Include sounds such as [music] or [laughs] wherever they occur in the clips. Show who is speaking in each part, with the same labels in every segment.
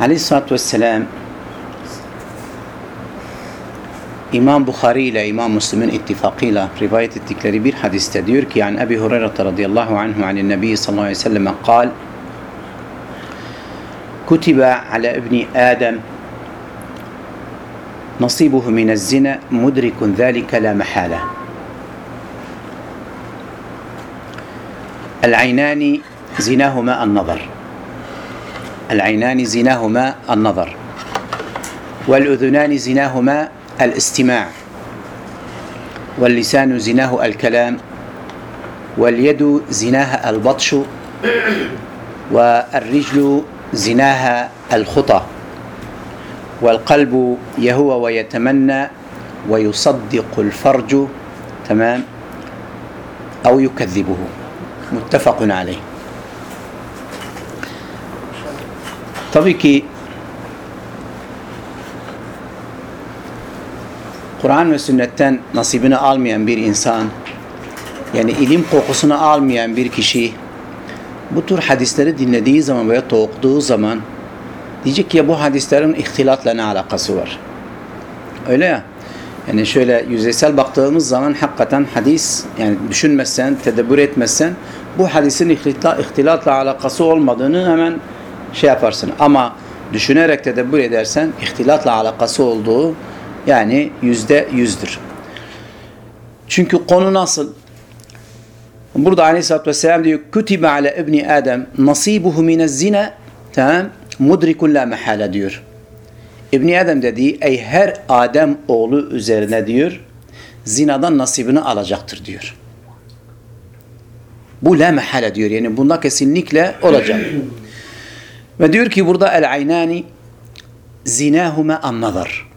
Speaker 1: Aleyhisselatü Vesselam İmam Bukhari ile İmam Müslim'in ittifakıyla rivayet ettikleri bir hadiste diyor ki yani Ebi Hureyre radıyallahu anhu anin Nebi sallallahu aleyhi ve sellem kal kutibe ala ibni Adem nasibuhu minez zina mudrikun zâlike la mehala العينان زناهما النظر العينان زناهما النظر والأذنان زناهما الاستماع واللسان زناه الكلام واليد زناها البطش والرجل زناها الخطى والقلب يهوى ويتمنى ويصدق الفرج تمام أو يكذبه متفق عليه. Tabii ki Kur'an ve sünnetten nasibini almayan bir insan yani ilim kokusunu almayan bir kişi bu tür hadisleri dinlediği zaman veya okuduğu zaman diyecek ki ya bu hadislerin ihtilatla ne alakası var? Öyle ya. Yani şöyle yüzeysel baktığımız zaman hakikaten hadis yani düşünmezsen, tedebbür etmezsen bu hadisin ihtilatla, ihtilatla alakası olmadığını hemen şey yaparsın. Ama düşünerek tedebbür edersen ihtilatla alakası olduğu yani yüzde yüzdür. Çünkü konu nasıl? Burada aleyhissalatü vesselam diyor Kütibe ala ibni Adem nasibuhu minez zina tamam mudrikun la mehala diyor. İbni Adem dediği ey her Adem oğlu üzerine diyor zinadan nasibini alacaktır diyor. Bu la mehala diyor. Yani bunda kesinlikle olacak. Ve diyor ki burada el aynani zinahuma an nazar.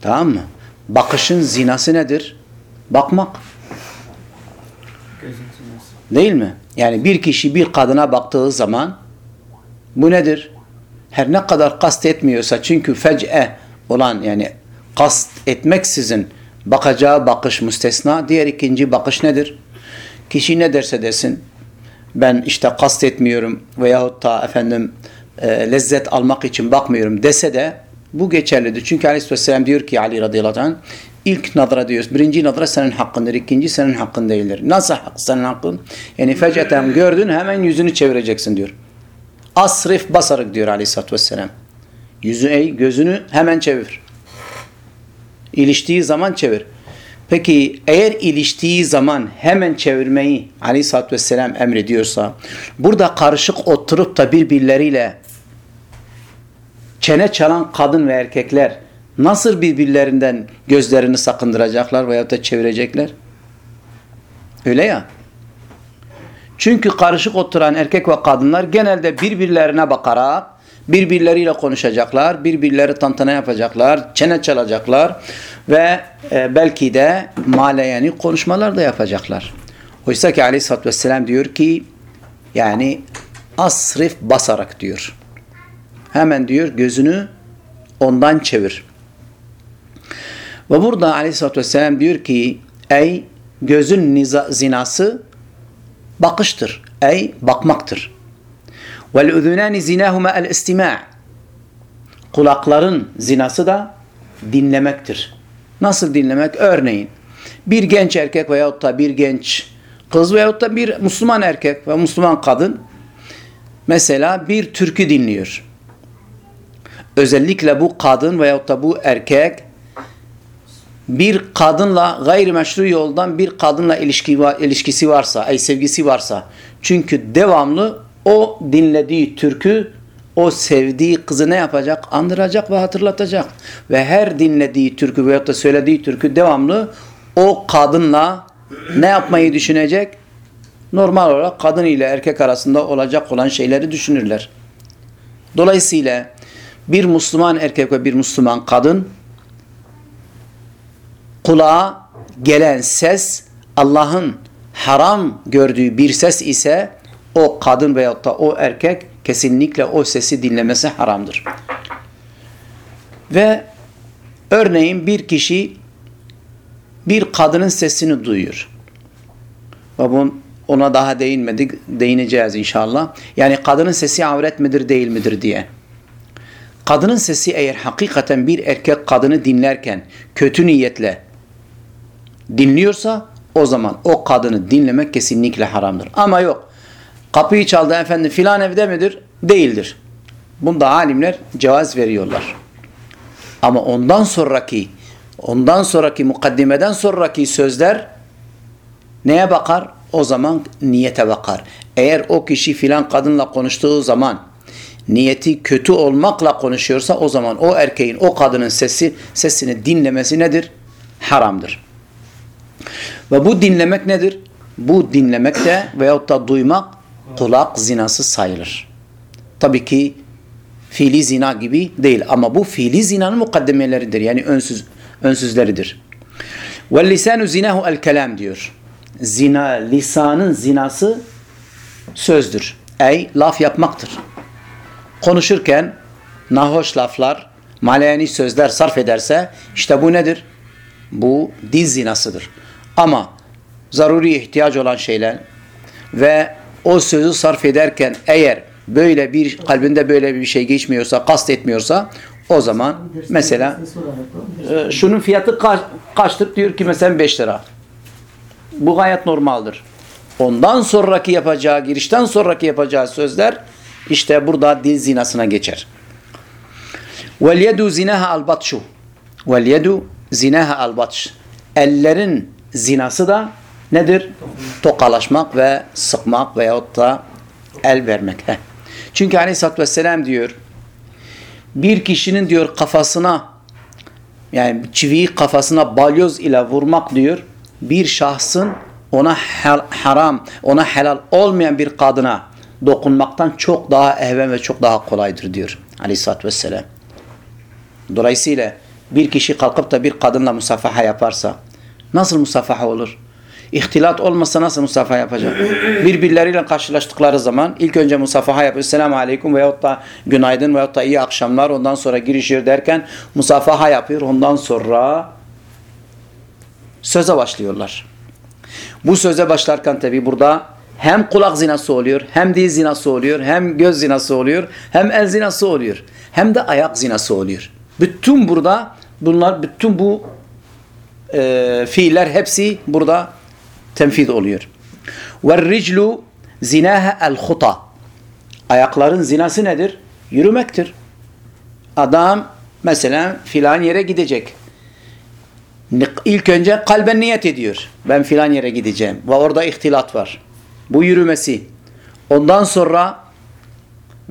Speaker 1: Tamam mı? Bakışın zinası nedir? Bakmak. Değil mi? Yani bir kişi bir kadına baktığı zaman bu nedir? Her ne kadar kast etmiyorsa çünkü fec'e olan yani kast etmeksizin bakacağı bakış müstesna. Diğer ikinci bakış nedir? Kişi ne derse desin ben işte kast etmiyorum veyahut da efendim e, lezzet almak için bakmıyorum dese de bu geçerlidir. Çünkü Aleyhisselam diyor ki Ali radıyallahu anh ilk nadra diyoruz. Birinci nadra senin hakkındır. ikinci senin hakkın değildir. Nasıl hak, senin hakkın? Yani feceten gördün hemen yüzünü çevireceksin diyor. Asrif basarık diyor aleyhissalatü vesselam. Yüzü ey gözünü hemen çevir. İliştiği zaman çevir. Peki eğer iliştiği zaman hemen çevirmeyi aleyhissalatü vesselam emrediyorsa burada karışık oturup da birbirleriyle çene çalan kadın ve erkekler nasıl birbirlerinden gözlerini sakındıracaklar veyahut da çevirecekler? Öyle ya. Çünkü karışık oturan erkek ve kadınlar genelde birbirlerine bakarak birbirleriyle konuşacaklar, birbirleri tantana yapacaklar, çene çalacaklar ve e, belki de maleyeni konuşmalar da yapacaklar. Oysa ki aleyhissalatü vesselam diyor ki yani asrif basarak diyor. Hemen diyor gözünü ondan çevir. Ve burada aleyhissalatü vesselam diyor ki ey gözün niza, zinası bakıştır. Ey bakmaktır. Vel uzunani zinahuma el istima' Kulakların zinası da dinlemektir. Nasıl dinlemek? Örneğin bir genç erkek veyahut da bir genç kız veyahut da bir Müslüman erkek ve Müslüman kadın mesela bir türkü dinliyor. Özellikle bu kadın veyahut da bu erkek bir kadınla gayrimeşru yoldan bir kadınla ilişki ilişkisi varsa, ay sevgisi varsa çünkü devamlı o dinlediği türkü o sevdiği kızı ne yapacak? Andıracak ve hatırlatacak. Ve her dinlediği türkü veyahut da söylediği türkü devamlı o kadınla ne yapmayı düşünecek? normal olarak kadın ile erkek arasında olacak olan şeyleri düşünürler. Dolayısıyla bir Müslüman erkek ve bir Müslüman kadın kulağa gelen ses Allah'ın haram gördüğü bir ses ise o kadın veyahut da o erkek kesinlikle o sesi dinlemesi haramdır. Ve örneğin bir kişi bir kadının sesini duyuyor. Ve bun, ona daha değinmedik, değineceğiz inşallah. Yani kadının sesi avret midir değil midir diye. Kadının sesi eğer hakikaten bir erkek kadını dinlerken kötü niyetle dinliyorsa o zaman o kadını dinlemek kesinlikle haramdır. Ama yok. Kapıyı çaldı efendim filan evde midir? Değildir. Bunda alimler cevaz veriyorlar. Ama ondan sonraki ondan sonraki mukaddimeden sonraki sözler neye bakar? O zaman niyete bakar. Eğer o kişi filan kadınla konuştuğu zaman niyeti kötü olmakla konuşuyorsa o zaman o erkeğin o kadının sesi sesini dinlemesi nedir? Haramdır. Ve bu dinlemek nedir? Bu dinlemek de veyahut da duymak kulak zinası sayılır. Tabii ki fiili zina gibi değil ama bu fiili zinanın mukaddemeleridir. Yani önsüz, önsüzleridir. Ve lisanu zinahu el kelam diyor. Zina, lisanın zinası sözdür. Ey laf yapmaktır. Konuşurken nahoş laflar, maleyani sözler sarf ederse işte bu nedir? Bu dil zinasıdır. Ama zaruri ihtiyaç olan şeyler ve o sözü sarf ederken eğer böyle bir kalbinde böyle bir şey geçmiyorsa, kast etmiyorsa o zaman mesela e, şunun fiyatı kaç, kaçtır diyor ki mesela 5 lira. Bu gayet normaldir. Ondan sonraki yapacağı, girişten sonraki yapacağı sözler işte burada dil zinasına geçer. Batşu. Vel yedu zinaha al batş. Ellerin zinası da nedir? Tokalaşmak ve sıkmak veyahut da el vermek. Heh. Çünkü aleyhissalatü vesselam diyor bir kişinin diyor kafasına yani çiviyi kafasına balyoz ile vurmak diyor bir şahsın ona haram, ona helal olmayan bir kadına dokunmaktan çok daha ehven ve çok daha kolaydır diyor aleyhissalatü vesselam. Dolayısıyla bir kişi kalkıp da bir kadınla musafaha yaparsa nasıl musafaha olur? İhtilat olmasa nasıl musafaha yapacak? Birbirleriyle karşılaştıkları zaman ilk önce musafaha yapıyor. Selamun aleyküm veyahut da günaydın veyahut da iyi akşamlar. Ondan sonra girişir derken musafaha yapıyor. Ondan sonra söze başlıyorlar. Bu söze başlarken tabi burada hem kulak zinası oluyor, hem dil zinası oluyor, hem göz zinası oluyor, hem el zinası oluyor, hem de ayak zinası oluyor. Bütün burada bunlar, bütün bu e, fiiller hepsi burada tenfid oluyor. Ve riclu zinaha el huta. Ayakların zinası nedir? Yürümektir. Adam mesela filan yere gidecek. İlk önce kalben niyet ediyor. Ben filan yere gideceğim. Ve orada ihtilat var. Bu yürümesi. Ondan sonra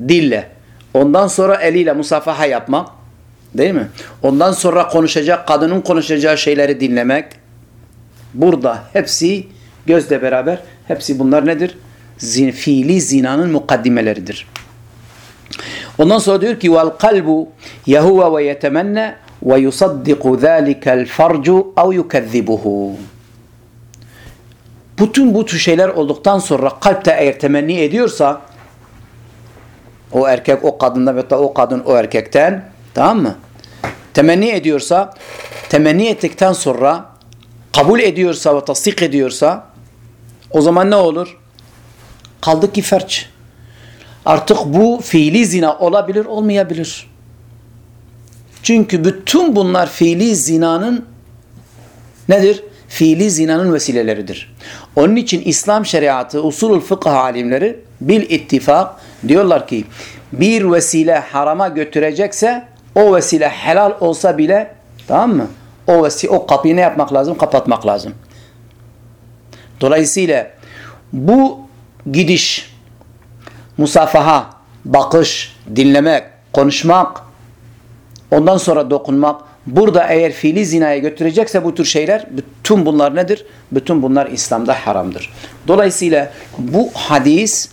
Speaker 1: dille. Ondan sonra eliyle musafaha yapmak. Değil mi? Ondan sonra konuşacak, kadının konuşacağı şeyleri dinlemek. Burada hepsi gözle beraber hepsi bunlar nedir? Zin, fiili zinanın mukaddimeleridir. Ondan sonra diyor ki vel kalbu yehuve ve yetemenne ve yusaddiku zâlikel farcu ev yukezzibuhu. Bütün bu tür şeyler olduktan sonra kalpte eğer temenni ediyorsa o erkek o kadından veya o kadın o erkekten tamam mı? Temenni ediyorsa temenni ettikten sonra kabul ediyorsa ve tasdik ediyorsa o zaman ne olur? Kaldı ki ferç. Artık bu fiili zina olabilir olmayabilir. Çünkü bütün bunlar fiili zinanın nedir? Fiili zinanın vesileleridir. Onun için İslam şeriatı, usulul fıkıh alimleri bil ittifak diyorlar ki bir vesile harama götürecekse o vesile helal olsa bile tamam mı? O vesile, o kapıyı ne yapmak lazım? Kapatmak lazım. Dolayısıyla bu gidiş, musafaha, bakış, dinlemek, konuşmak, ondan sonra dokunmak burada eğer fiili zinaya götürecekse bu tür şeyler bütün bunlar nedir? Bütün bunlar İslam'da haramdır. Dolayısıyla bu hadis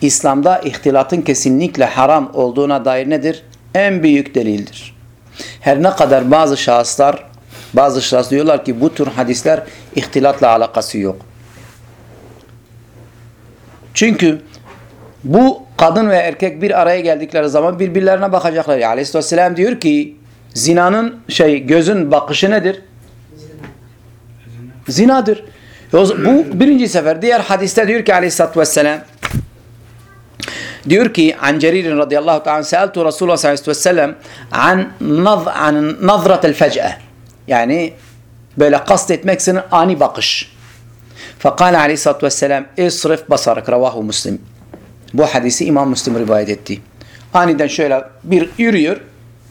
Speaker 1: İslam'da ihtilatın kesinlikle haram olduğuna dair nedir? En büyük delildir. Her ne kadar bazı şahıslar bazı şahıs diyorlar ki bu tür hadisler ihtilatla alakası yok. Çünkü bu kadın ve erkek bir araya geldikleri zaman birbirlerine bakacaklar. Aleyhisselam diyor ki zinanın şey gözün bakışı nedir? Zinadır. Bu birinci sefer. Diğer hadiste diyor ki Aleyhisselatü Vesselam diyor ki an Cerir radıyallahu ta'ala seeltu Resulullah sallallahu aleyhi ve sellem an nazratel fec'e yani böyle kastetmeksinin ani bakış. Fakale aleyhissalatü vesselam isrif basarak ravahu muslim. Bu hadisi İmam Müslim rivayet etti. Aniden şöyle bir yürüyor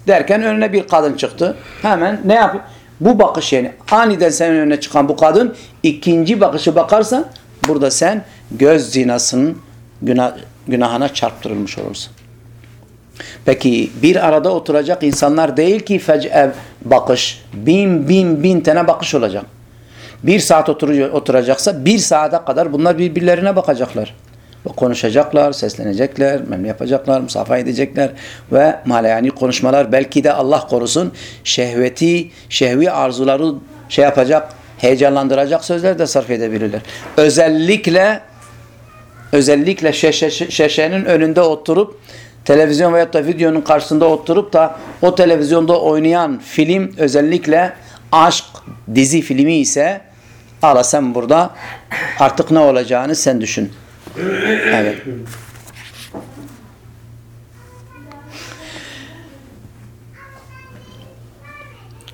Speaker 1: derken önüne bir kadın çıktı. Hemen ne yapıyor? Bu bakış yani aniden senin önüne çıkan bu kadın ikinci bakışı bakarsan burada sen göz zinasının günah, günahına çarptırılmış olursun. Peki bir arada oturacak insanlar değil ki fec'e bakış. Bin bin bin tane bakış olacak. Bir saat oturacaksa bir saate kadar bunlar birbirlerine bakacaklar. Konuşacaklar, seslenecekler, memle yapacaklar, musafa edecekler ve malayani konuşmalar belki de Allah korusun şehveti, şehvi arzuları şey yapacak, heyecanlandıracak sözler de sarf edebilirler. Özellikle özellikle şeşe, şeşenin önünde oturup televizyon veyahut da videonun karşısında oturup da o televizyonda oynayan film özellikle aşk dizi filmi ise ala sen burada artık ne olacağını sen düşün. Evet.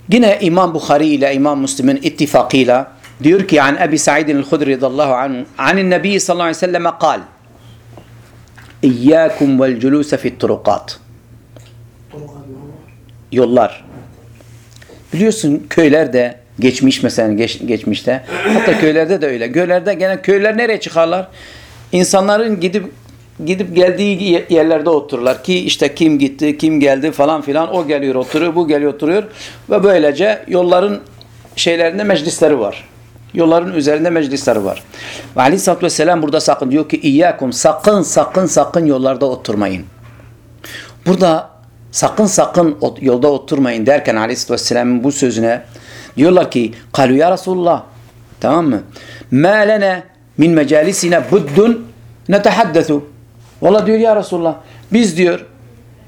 Speaker 1: Yine İmam Bukhari ile İmam Müslim'in ittifakıyla diyor ki an Ebi Sa'id el-Hudri radallahu anhu anin Nebi sallallahu aleyhi ve selleme kal İyyâkum vel culûse fit turukat Yollar. Biliyorsun köylerde geçmiş mesela geç, geçmişte hatta köylerde de öyle. Köylerde gene köyler nereye çıkarlar? İnsanların gidip gidip geldiği yerlerde otururlar ki işte kim gitti, kim geldi falan filan o geliyor oturuyor, bu geliyor oturuyor ve böylece yolların şeylerinde meclisleri var. Yolların üzerinde meclisler var. Ve aleyhissalatü vesselam burada sakın diyor ki İyyâkum sakın sakın sakın yollarda oturmayın. Burada sakın sakın yolda oturmayın derken aleyhissalatü vesselamın bu sözüne diyorlar ki kalu ya Resulullah tamam mı? Mâ lene min mecalisine buddun netehaddesu. Valla diyor ya Resulullah biz diyor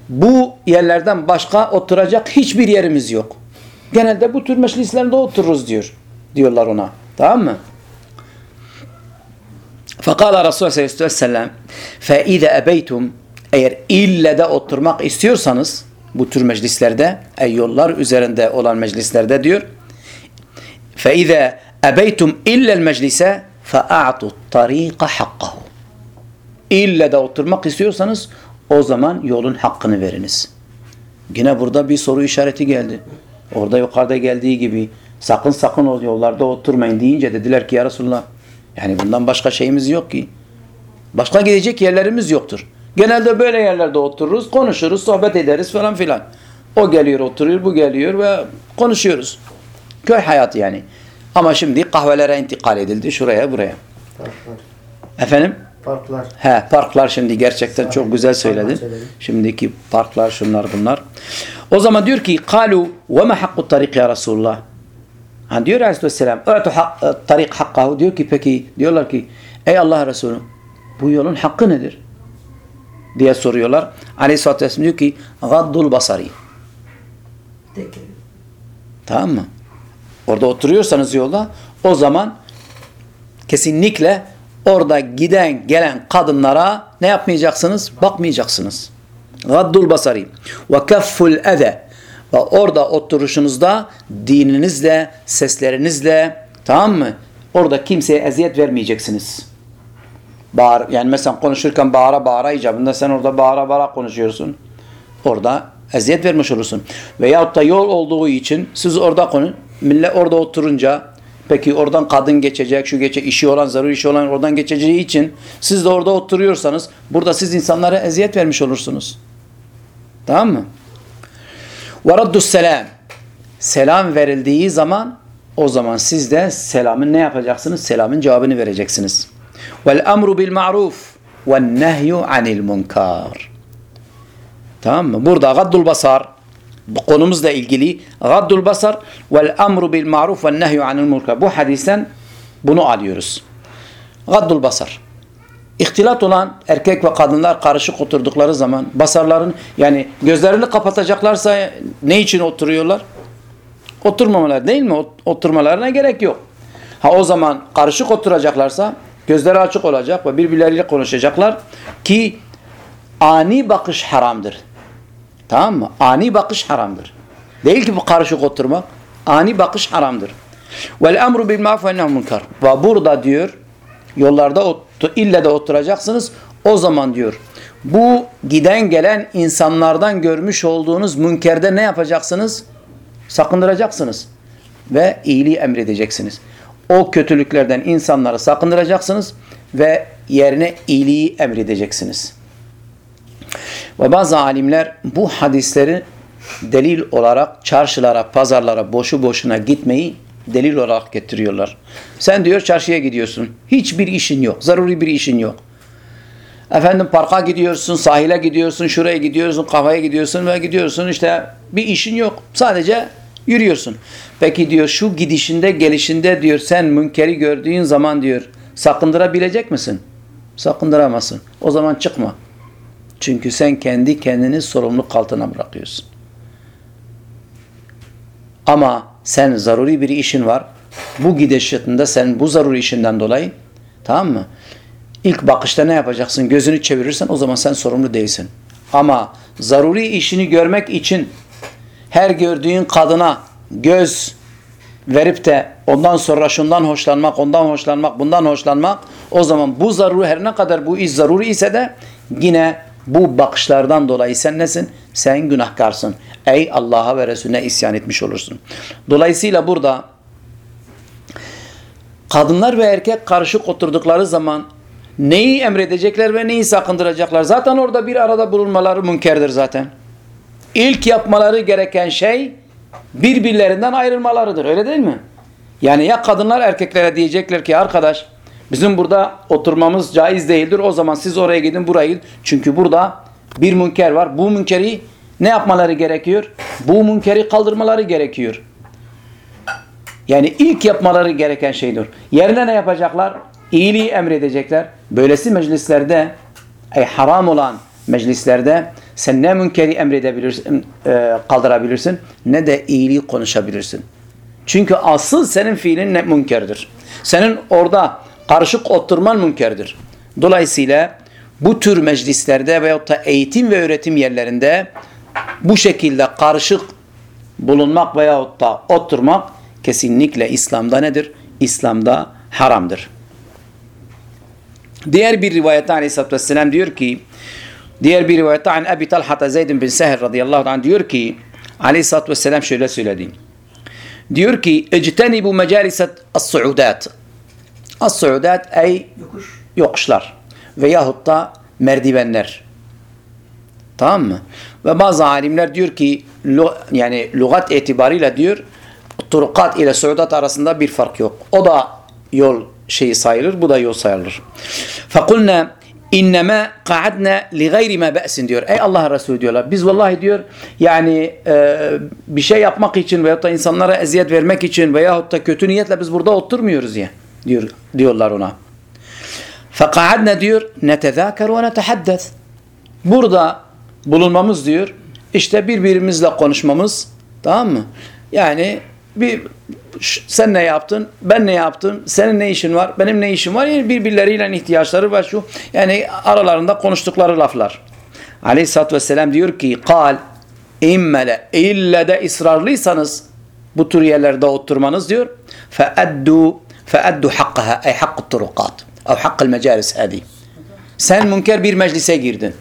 Speaker 1: bu yerlerden başka oturacak hiçbir yerimiz yok. Genelde bu tür meclislerde otururuz diyor. Diyorlar ona. Tamam mı? Fakala Resulullah sallallahu aleyhi ve sellem فَاِذَا اَبَيْتُمْ Eğer ille de oturmak istiyorsanız bu tür meclislerde, ey yollar üzerinde olan meclislerde diyor فَاِذَا اَبَيْتُمْ اِلَّا الْمَجْلِسَ فَاَعْتُوا الطَّر۪يقَ حَقَّهُ İlle de oturmak istiyorsanız o zaman yolun hakkını veriniz. Yine burada bir soru işareti geldi. Orada yukarıda geldiği gibi sakın sakın o yollarda oturmayın deyince dediler ki ya Resulullah yani bundan başka şeyimiz yok ki. Başka gidecek yerlerimiz yoktur. Genelde böyle yerlerde otururuz, konuşuruz, sohbet ederiz falan filan. O geliyor oturuyor, bu geliyor ve konuşuyoruz. Köy hayatı yani. Ama şimdi kahvelere intikal edildi şuraya buraya.
Speaker 2: Parklar.
Speaker 1: Efendim?
Speaker 2: Parklar.
Speaker 1: He parklar şimdi gerçekten
Speaker 2: Sahi.
Speaker 1: çok güzel söyledin. Şimdiki parklar şunlar bunlar. O zaman diyor ki kalu ve ma hakku tarik ya Resulullah. Ha diyor Aleyhisselam hak, e, tarik hakkahu diyor ki peki diyorlar ki ey Allah Resulü bu yolun hakkı nedir? diye soruyorlar. Aleyhisselatü Vesselam diyor ki gaddul basari. Tamam mı? Orada oturuyorsanız yolda o zaman kesinlikle orada giden gelen kadınlara ne yapmayacaksınız? Bakmayacaksınız. Gaddul basari ve kefful ve orada oturuşunuzda dininizle, seslerinizle tamam mı? Orada kimseye eziyet vermeyeceksiniz. Bağır, yani mesela konuşurken bağıra bağıra icabında sen orada bağıra bağıra konuşuyorsun. Orada eziyet vermiş olursun. Veyahut da yol olduğu için siz orada konu millet orada oturunca peki oradan kadın geçecek, şu geçecek, işi olan, zaruri işi olan oradan geçeceği için siz de orada oturuyorsanız burada siz insanlara eziyet vermiş olursunuz. Tamam mı? Ve raddus selam. selam verildiği zaman o zaman siz de selamın ne yapacaksınız? Selamın cevabını vereceksiniz. Vel emru bil ma'ruf ve nehyu anil munkar. Tamam mı? Burada gaddul basar konumuzla ilgili gaddul basar vel emru bil ma'ruf ve nehyu anil munkar. Bu hadisten bunu alıyoruz. Gaddul basar. İhtilat olan erkek ve kadınlar karışık oturdukları zaman basarların yani gözlerini kapatacaklarsa ne için oturuyorlar? Oturmamalar değil mi? Oturmalarına gerek yok. Ha o zaman karışık oturacaklarsa gözleri açık olacak ve birbirleriyle konuşacaklar ki ani bakış haramdır. Tamam mı? Ani bakış haramdır. Değil ki bu karışık oturmak. Ani bakış haramdır. Vel emru bil ma'ruf ve munkar. Ve burada diyor yollarda ille de oturacaksınız. O zaman diyor bu giden gelen insanlardan görmüş olduğunuz münkerde ne yapacaksınız? Sakındıracaksınız. Ve iyiliği emredeceksiniz. O kötülüklerden insanları sakındıracaksınız ve yerine iyiliği emredeceksiniz. Ve bazı alimler bu hadisleri delil olarak çarşılara, pazarlara boşu boşuna gitmeyi delil olarak getiriyorlar. Sen diyor çarşıya gidiyorsun. Hiçbir işin yok. Zaruri bir işin yok. Efendim parka gidiyorsun, sahile gidiyorsun, şuraya gidiyorsun, kafaya gidiyorsun ve gidiyorsun işte bir işin yok. Sadece yürüyorsun. Peki diyor şu gidişinde gelişinde diyor sen münkeri gördüğün zaman diyor sakındırabilecek misin? Sakındıramazsın. O zaman çıkma. Çünkü sen kendi kendini sorumluluk altına bırakıyorsun. Ama sen zaruri bir işin var. Bu gidişatında sen bu zaruri işinden dolayı tamam mı? İlk bakışta ne yapacaksın? Gözünü çevirirsen o zaman sen sorumlu değilsin. Ama zaruri işini görmek için her gördüğün kadına göz verip de ondan sonra şundan hoşlanmak, ondan hoşlanmak, bundan hoşlanmak o zaman bu zaruri her ne kadar bu iş zaruri ise de yine bu bakışlardan dolayı sen nesin? Sen günahkarsın. Ey Allah'a ve Resulüne isyan etmiş olursun. Dolayısıyla burada kadınlar ve erkek karışık oturdukları zaman neyi emredecekler ve neyi sakındıracaklar? Zaten orada bir arada bulunmaları münkerdir zaten. İlk yapmaları gereken şey birbirlerinden ayrılmalarıdır. Öyle değil mi? Yani ya kadınlar erkeklere diyecekler ki arkadaş bizim burada oturmamız caiz değildir. O zaman siz oraya gidin buraya gidin. Çünkü burada bir münker var. Bu münkeri ne yapmaları gerekiyor? Bu münkeri kaldırmaları gerekiyor. Yani ilk yapmaları gereken şeydir. Yerine ne yapacaklar? İyiliği emredecekler. Böylesi meclislerde ey haram olan meclislerde sen ne münkeri emredebilirsin, e, kaldırabilirsin ne de iyiliği konuşabilirsin. Çünkü asıl senin fiilin ne münkerdir. Senin orada karışık oturman münkerdir. Dolayısıyla bu tür meclislerde veyahut da eğitim ve öğretim yerlerinde bu şekilde karışık bulunmak veyahut da oturmak kesinlikle İslam'da nedir? İslam'da haramdır. Diğer bir rivayette aleyhissalatü vesselam diyor ki diğer bir rivayette an Ebi Talhata Zeyd bin Seher radıyallahu anh diyor ki aleyhissalatü vesselam şöyle söyledi. Diyor ki ectenibu mecaliset as-suudat. As-suudat ey Yokuş. yokuşlar veyahut da merdivenler. Tamam mı? Ve bazı alimler diyor ki yani lügat itibariyle diyor turukat ile suudat arasında bir fark yok. O da yol şeyi sayılır, bu da yol sayılır. Fakulna innema qa'adna li gayri ma ba'sin diyor. Ey Allah Resulü diyorlar. Biz vallahi diyor yani e, bir şey yapmak için veyahut da insanlara eziyet vermek için veyahut da kötü niyetle biz burada oturmuyoruz ya diyor diyorlar ona. Faka'adna diyor netezâker ve netehaddes. Burada bulunmamız diyor işte birbirimizle konuşmamız tamam mı? Yani bir sen ne yaptın, ben ne yaptım, senin ne işin var, benim ne işim var. Yani birbirleriyle ihtiyaçları var şu. Yani aralarında konuştukları laflar. Aleyhisselatü Vesselam diyor ki kal immele ille de ısrarlıysanız bu tür yerlerde oturmanız diyor feeddu feeddu hakkaha ey hakkı turukat ev hakkı mecalis hadi. Sen münker bir meclise girdin.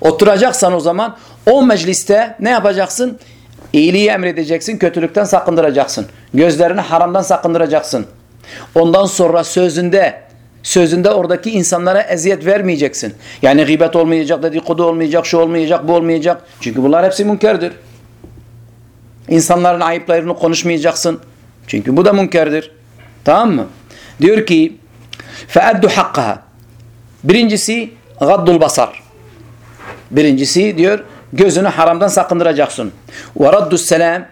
Speaker 1: Oturacaksan o zaman o mecliste ne yapacaksın? İyiliği emredeceksin, kötülükten sakındıracaksın. Gözlerini haramdan sakındıracaksın. Ondan sonra sözünde, sözünde oradaki insanlara eziyet vermeyeceksin. Yani gıybet olmayacak, dedikodu olmayacak, şu olmayacak, bu olmayacak. Çünkü bunlar hepsi münkerdir. İnsanların ayıplarını konuşmayacaksın. Çünkü bu da münkerdir. Tamam mı? Diyor ki فَاَدُّ حَقَّهَا Birincisi gaddul basar. Birincisi diyor gözünü haramdan sakındıracaksın. وَرَدُّ selam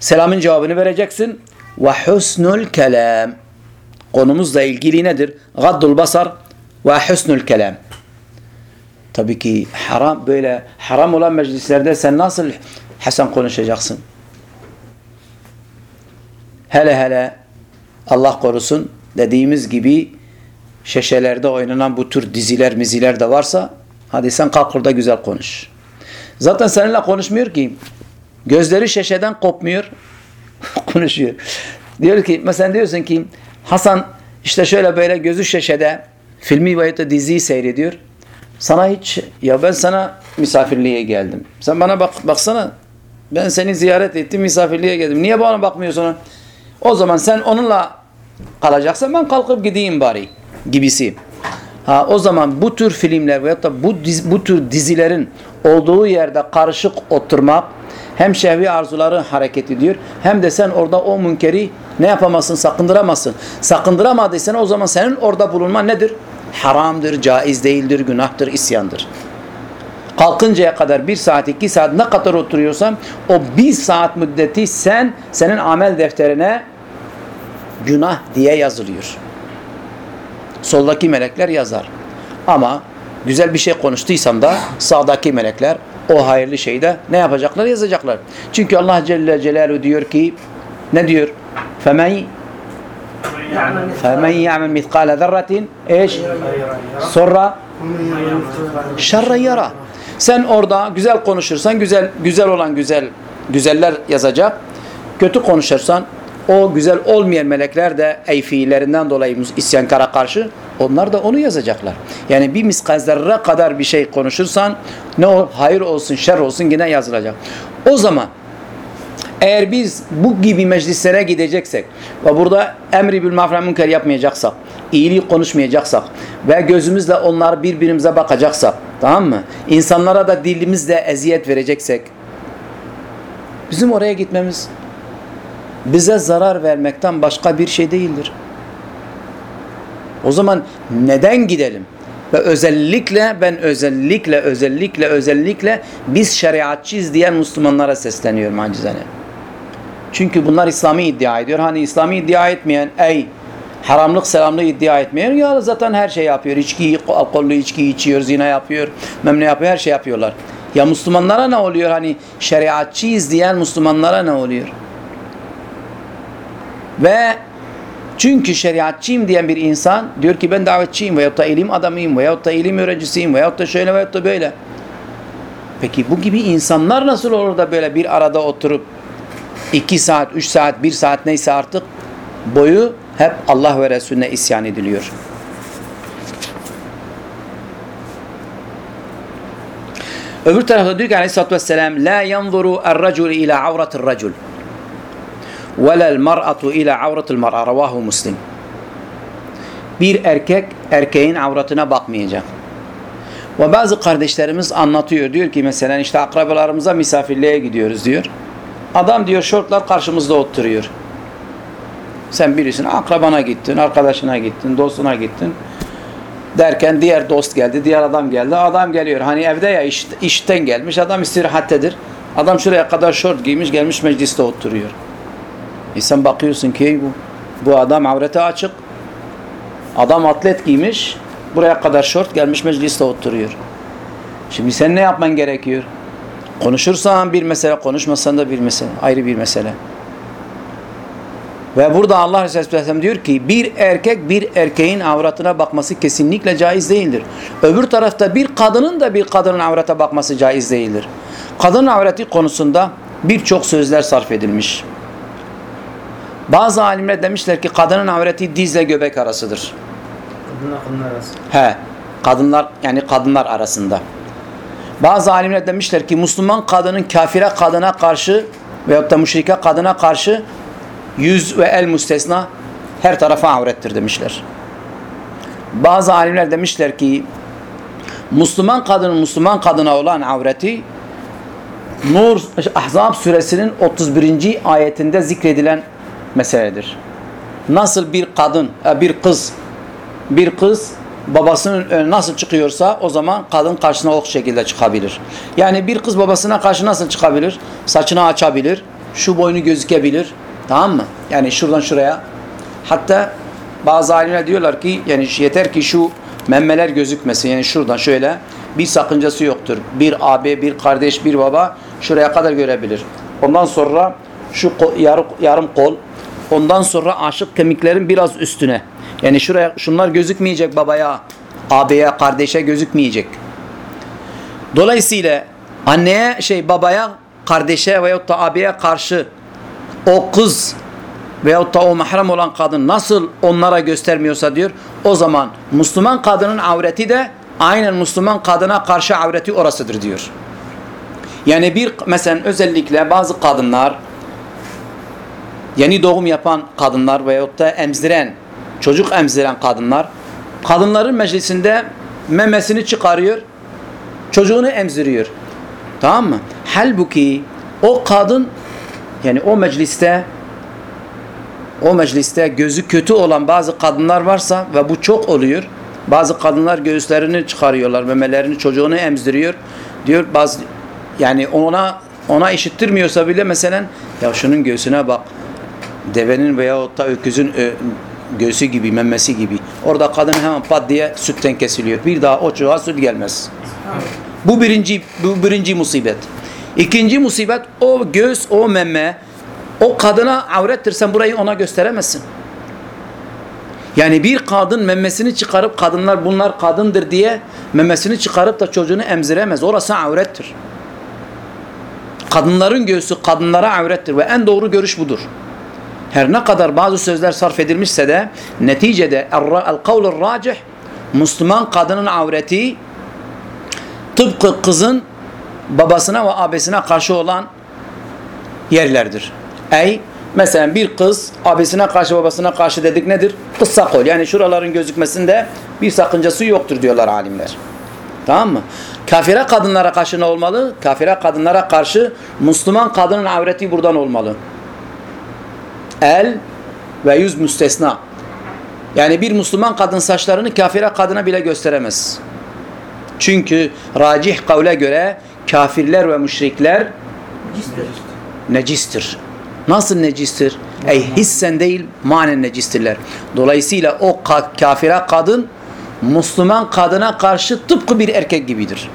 Speaker 1: Selamın cevabını vereceksin. وَحُسْنُ الْكَلَامِ Konumuzla ilgili nedir? Gaddul basar ve husnul kelam. Tabii ki haram böyle haram olan meclislerde sen nasıl Hasan konuşacaksın? Hele hele Allah korusun dediğimiz gibi şeşelerde oynanan bu tür diziler miziler de varsa hadi sen kalk orada güzel konuş. Zaten seninle konuşmuyor ki. Gözleri şeşeden kopmuyor. [laughs] konuşuyor. Diyor ki mesela diyorsun ki Hasan işte şöyle böyle gözü şeşede filmi veyahut da diziyi seyrediyor. Sana hiç ya ben sana misafirliğe geldim. Sen bana bak baksana. Ben seni ziyaret ettim misafirliğe geldim. Niye bana bakmıyorsun? O zaman sen onunla kalacaksan ben kalkıp gideyim bari gibisi. Ha o zaman bu tür filmler veyahut da bu diz, bu tür dizilerin olduğu yerde karışık oturmak hem şehvi arzuları hareket ediyor hem de sen orada o münkeri ne yapamazsın sakındıramazsın. Sakındıramadıysan o zaman senin orada bulunma nedir? Haramdır, caiz değildir, günahtır, isyandır. Kalkıncaya kadar bir saat, iki saat ne kadar oturuyorsan o bir saat müddeti sen senin amel defterine günah diye yazılıyor. Soldaki melekler yazar. Ama güzel bir şey konuştuysam da sağdaki melekler o hayırlı şeyde ne yapacaklar? Yazacaklar. Çünkü Allah Celle Celaluhu diyor ki ne diyor? فَمَنْ فَمَنْ يَعْمَلْ مِثْقَالَ ذَرَّةٍ eş sonra şerre yara. Sen orada güzel konuşursan güzel güzel olan güzel güzeller yazacak. Kötü konuşursan o güzel olmayan melekler de ey fiillerinden dolayı isyankara karşı onlar da onu yazacaklar. Yani bir miskal kadar bir şey konuşursan ne o hayır olsun şer olsun yine yazılacak. O zaman eğer biz bu gibi meclislere gideceksek ve burada emri bil mafra münker yapmayacaksak, iyiliği konuşmayacaksak ve gözümüzle onları birbirimize bakacaksak, tamam mı? İnsanlara da dilimizle eziyet vereceksek, bizim oraya gitmemiz bize zarar vermekten başka bir şey değildir. O zaman neden gidelim? Ve özellikle ben özellikle özellikle özellikle biz şeriatçıyız diyen Müslümanlara sesleniyorum acizane. Çünkü bunlar İslami iddia ediyor. Hani İslami iddia etmeyen ey haramlık selamlığı iddia etmeyen ya zaten her şey yapıyor. İçki, alkollü içki içiyor, zina yapıyor, memne yapıyor, her şey yapıyorlar. Ya Müslümanlara ne oluyor? Hani şeriatçıyız diyen Müslümanlara ne oluyor? Ve çünkü şeriatçıyım diyen bir insan diyor ki ben davetçiyim veyahut da ilim adamıyım veyahut da ilim öğrencisiyim veyahut da şöyle veyahut da böyle. Peki bu gibi insanlar nasıl olur da böyle bir arada oturup iki saat, üç saat, bir saat neyse artık boyu hep Allah ve Resulüne isyan ediliyor. Öbür tarafta diyor ki aleyhissalatü vesselam La yanzuru er-racul ila avratir racul وَلَا الْمَرْأَةُ اِلَى عَوْرَةِ الْمَرْأَ رَوَاهُ Muslim Bir erkek erkeğin avratına bakmayacak. Ve bazı kardeşlerimiz anlatıyor. Diyor ki mesela işte akrabalarımıza misafirliğe gidiyoruz diyor. Adam diyor şortlar karşımızda oturuyor. Sen birisin akrabana gittin, arkadaşına gittin, dostuna gittin. Derken diğer dost geldi, diğer adam geldi. Adam geliyor. Hani evde ya iş, işten gelmiş, adam istirahattedir. Adam şuraya kadar şort giymiş, gelmiş mecliste oturuyor. E sen bakıyorsun ki bu, bu adam avreti açık. Adam atlet giymiş. Buraya kadar şort gelmiş mecliste oturuyor. Şimdi sen ne yapman gerekiyor? Konuşursan bir mesele, konuşmasan da bir mesele. Ayrı bir mesele. Ve burada Allah Resulü Aleyhisselam diyor ki bir erkek bir erkeğin avratına bakması kesinlikle caiz değildir. Öbür tarafta bir kadının da bir kadının avrata bakması caiz değildir. Kadın avreti konusunda birçok sözler sarf edilmiş. Bazı alimler demişler ki kadının avreti dizle göbek arasıdır.
Speaker 2: Kadınla kadınlar arası.
Speaker 1: He, kadınlar yani kadınlar arasında. Bazı alimler demişler ki Müslüman kadının kafire kadına karşı veyahut da müşrike kadına karşı yüz ve el müstesna her tarafa avrettir demişler. Bazı alimler demişler ki Müslüman kadının Müslüman kadına olan avreti Nur Ahzab suresinin 31. ayetinde zikredilen meseledir. Nasıl bir kadın, e, bir kız, bir kız babasının önüne nasıl çıkıyorsa o zaman kadın karşısına o şekilde çıkabilir. Yani bir kız babasına karşı nasıl çıkabilir? Saçını açabilir, şu boynu gözükebilir. Tamam mı? Yani şuradan şuraya. Hatta bazı alimler diyorlar ki yani yeter ki şu memmeler gözükmesin. Yani şuradan şöyle bir sakıncası yoktur. Bir abi, bir kardeş, bir baba şuraya kadar görebilir. Ondan sonra şu yarım kol, ondan sonra aşık kemiklerin biraz üstüne. Yani şuraya şunlar gözükmeyecek babaya, abiye, kardeşe gözükmeyecek. Dolayısıyla anneye şey babaya, kardeşe veyahut da abiye karşı o kız veyahut da o mahrem olan kadın nasıl onlara göstermiyorsa diyor o zaman Müslüman kadının avreti de aynen Müslüman kadına karşı avreti orasıdır diyor. Yani bir mesela özellikle bazı kadınlar yeni doğum yapan kadınlar veyahut da emziren çocuk emziren kadınlar kadınların meclisinde memesini çıkarıyor çocuğunu emziriyor. Tamam mı? Halbuki o kadın yani o mecliste o mecliste gözü kötü olan bazı kadınlar varsa ve bu çok oluyor. Bazı kadınlar göğüslerini çıkarıyorlar, memelerini çocuğunu emziriyor. Diyor bazı yani ona ona işittirmiyorsa bile mesela ya şunun göğsüne bak. Devenin veyahut da öküzün ö, göğsü gibi, memesi gibi. Orada kadın hemen pat diye sütten kesiliyor. Bir daha o çocuğa süt gelmez. Bu birinci bu birinci musibet. İkinci musibet o göğüs, o meme o kadına avrettir. Sen burayı ona gösteremezsin. Yani bir kadın memesini çıkarıp kadınlar bunlar kadındır diye memesini çıkarıp da çocuğunu emziremez. Orası avrettir. Kadınların göğsü kadınlara avrettir ve en doğru görüş budur. Her ne kadar bazı sözler sarf edilmişse de neticede el-kavlur racih Müslüman kadının avreti tıpkı kızın babasına ve abesine karşı olan yerlerdir. Ey mesela bir kız abisine karşı babasına karşı dedik nedir? Kıssa kol. Yani şuraların gözükmesinde bir sakıncası yoktur diyorlar alimler. Tamam mı? Kafire kadınlara karşı ne olmalı? Kafire kadınlara karşı Müslüman kadının avreti buradan olmalı. El ve yüz müstesna. Yani bir Müslüman kadın saçlarını kafire kadına bile gösteremez. Çünkü racih kavle göre kafirler ve müşrikler necistir. Nasıl necistir? Ey hissen değil manen necistirler. Dolayısıyla o ka kafire kadın Müslüman kadına karşı tıpkı bir erkek gibidir.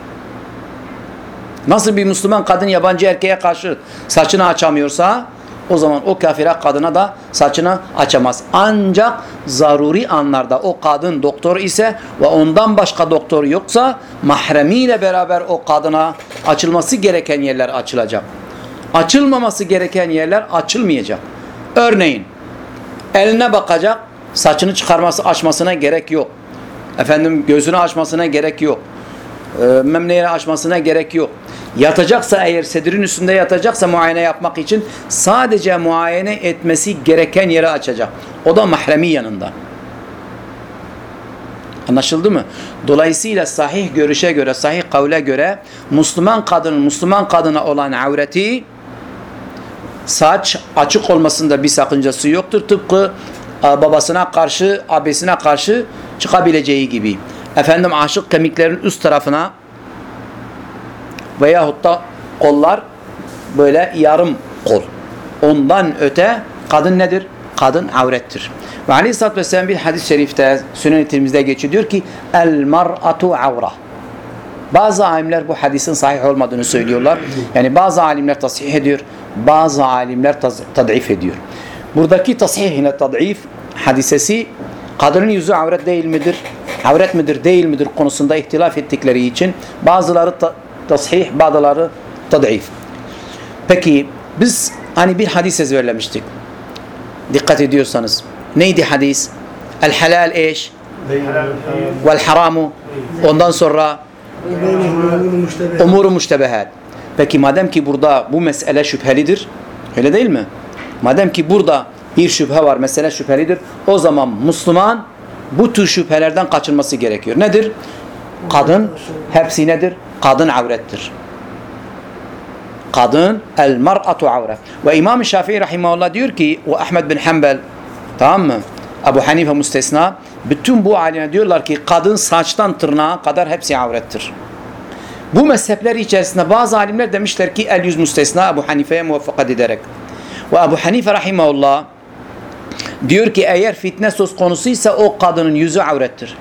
Speaker 1: Nasıl bir Müslüman kadın yabancı erkeğe karşı saçını açamıyorsa o zaman o kafire kadına da saçını açamaz. Ancak zaruri anlarda o kadın doktor ise ve ondan başka doktor yoksa mahremiyle beraber o kadına açılması gereken yerler açılacak. Açılmaması gereken yerler açılmayacak. Örneğin eline bakacak, saçını çıkarması, açmasına gerek yok. Efendim gözünü açmasına gerek yok. E, memneyi açmasına gerek yok. Yatacaksa eğer sedirin üstünde yatacaksa muayene yapmak için sadece muayene etmesi gereken yeri açacak. O da mahremi yanında. Anlaşıldı mı? Dolayısıyla sahih görüşe göre, sahih kavle göre Müslüman kadının Müslüman kadına olan avreti saç açık olmasında bir sakıncası yoktur. Tıpkı babasına karşı, abisine karşı çıkabileceği gibi. Efendim aşık kemiklerin üst tarafına veyahut da kollar böyle yarım kol. Ondan öte kadın nedir? Kadın avrettir. Ve aleyhissalatü vesselam bir hadis-i şerifte Sünen-i Tirmiz'de geçiyor. Diyor ki el mar'atu avra. Bazı alimler bu hadisin sahih olmadığını söylüyorlar. Yani bazı alimler tasih ediyor. Bazı alimler tad'if ediyor. Buradaki tasih ile tad'if hadisesi kadının yüzü avret değil midir? Avret midir değil midir konusunda ihtilaf ettikleri için bazıları ta tasih, bazıları tad'if. Peki biz hani bir hadis ezberlemiştik. Dikkat ediyorsanız. Neydi hadis? El helal eş? Vel haramu. Ondan sonra umuru müştebehat. Peki madem ki burada bu mesele şüphelidir. Öyle değil mi? Madem ki burada bir şüphe var, mesele şüphelidir. O zaman Müslüman bu tür şüphelerden kaçınması gerekiyor. Nedir? Kadın hepsi nedir? Kadın avrettir. Kadın el mar'atu avre. Ve İmam Şafii rahimahullah diyor ki ve Ahmed bin Hanbel tamam mı? Ebu Hanife müstesna. Bütün bu alimler diyorlar ki kadın saçtan tırnağa kadar hepsi avrettir. Bu mezhepler içerisinde bazı alimler demişler ki el yüz müstesna Ebu Hanife'ye muvaffakat ederek. Ve Ebu Hanife rahimahullah diyor ki eğer fitne söz konusuysa o kadının yüzü avrettir.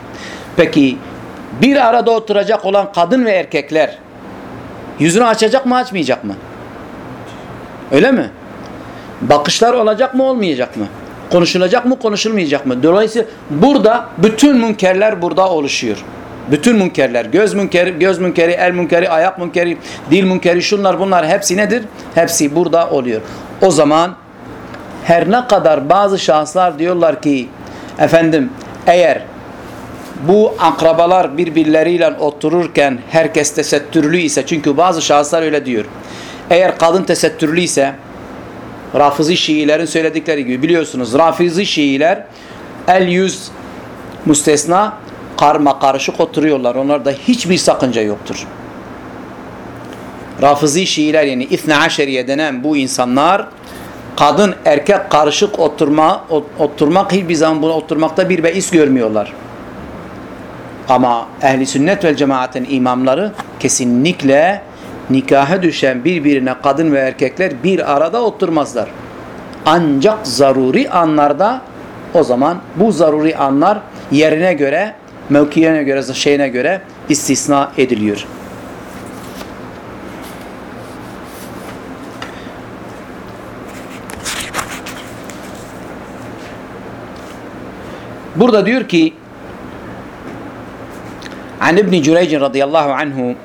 Speaker 1: Peki bir arada oturacak olan kadın ve erkekler yüzünü açacak mı açmayacak mı? Öyle mi? Bakışlar olacak mı olmayacak mı? Konuşulacak mı konuşulmayacak mı? Dolayısıyla burada bütün münkerler burada oluşuyor. Bütün münkerler, göz münkeri, göz münkeri, el münkeri, ayak münkeri, dil münkeri, şunlar bunlar hepsi nedir? Hepsi burada oluyor. O zaman her ne kadar bazı şahıslar diyorlar ki efendim eğer bu akrabalar birbirleriyle otururken herkes tesettürlü ise çünkü bazı şahıslar öyle diyor. Eğer kadın tesettürlü ise Rafizi Şiilerin söyledikleri gibi biliyorsunuz Rafizi Şiiler el yüz müstesna karma karışık oturuyorlar. Onlarda hiçbir sakınca yoktur. Rafizi Şiiler yani İthne Aşeriye denen bu insanlar kadın erkek karışık oturma oturmak hiçbir zaman buna oturmakta bir beis görmüyorlar. Ama ehli sünnet ve cemaatin imamları kesinlikle nikaha düşen birbirine kadın ve erkekler bir arada oturmazlar. Ancak zaruri anlarda o zaman bu zaruri anlar yerine göre, mevkiyene göre, şeyine göre istisna ediliyor. Burada diyor ki An İbni Cüreycin radıyallahu anhu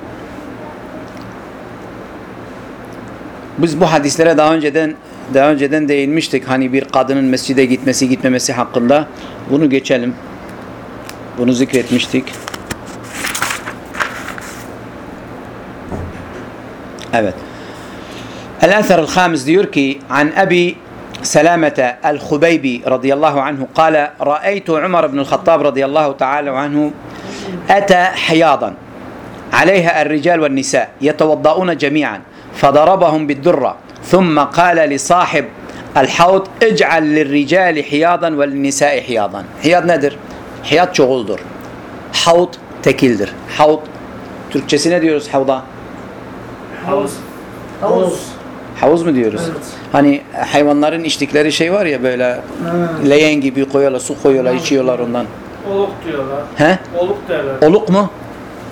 Speaker 1: Biz bu hadislere daha önceden daha önceden değinmiştik. Hani bir kadının mescide gitmesi gitmemesi hakkında. Bunu geçelim. Bunu zikretmiştik. Evet. El-Ether el-Hamis diyor ki An Abi سلامة الخبيبي رضي الله عنه قال رأيت عمر بن الخطاب رضي الله تعالى عنه أتى حياضا عليها الرجال والنساء يتوضؤون جميعا فضربهم بالدرة ثم قال لصاحب الحوض اجعل للرجال حياضا وللنساء حياضا حياض nedir? Hiyad çoğuldur. Havd tekildir. Havd Türkçesi ne diyoruz havda?
Speaker 2: Havuz. Havuz.
Speaker 1: Havuz mu diyoruz?
Speaker 2: Evet.
Speaker 1: Hani hayvanların içtikleri şey var ya böyle leğen gibi koyuyorlar, su koyuyorlar, içiyorlar ondan.
Speaker 2: Oluk diyorlar.
Speaker 1: He?
Speaker 2: Oluk derler.
Speaker 1: Oluk mu?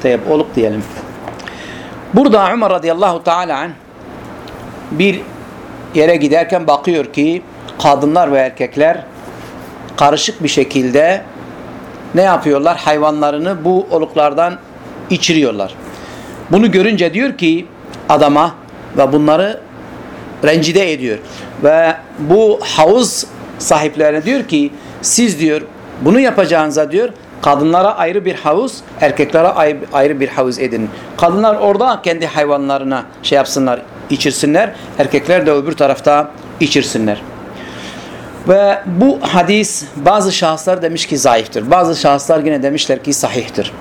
Speaker 1: Tayyip, oluk diyelim. Burada Ömer radıyallahu teala bir yere giderken bakıyor ki kadınlar ve erkekler karışık bir şekilde ne yapıyorlar? Hayvanlarını bu oluklardan içiriyorlar. Bunu görünce diyor ki adama ve bunları rencide ediyor. Ve bu havuz sahiplerine diyor ki siz diyor bunu yapacağınıza diyor kadınlara ayrı bir havuz, erkeklere ayrı, bir havuz edin. Kadınlar orada kendi hayvanlarına şey yapsınlar, içirsinler. Erkekler de öbür tarafta içirsinler. Ve bu hadis bazı şahıslar demiş ki zayıftır. Bazı şahıslar yine demişler ki sahihtir.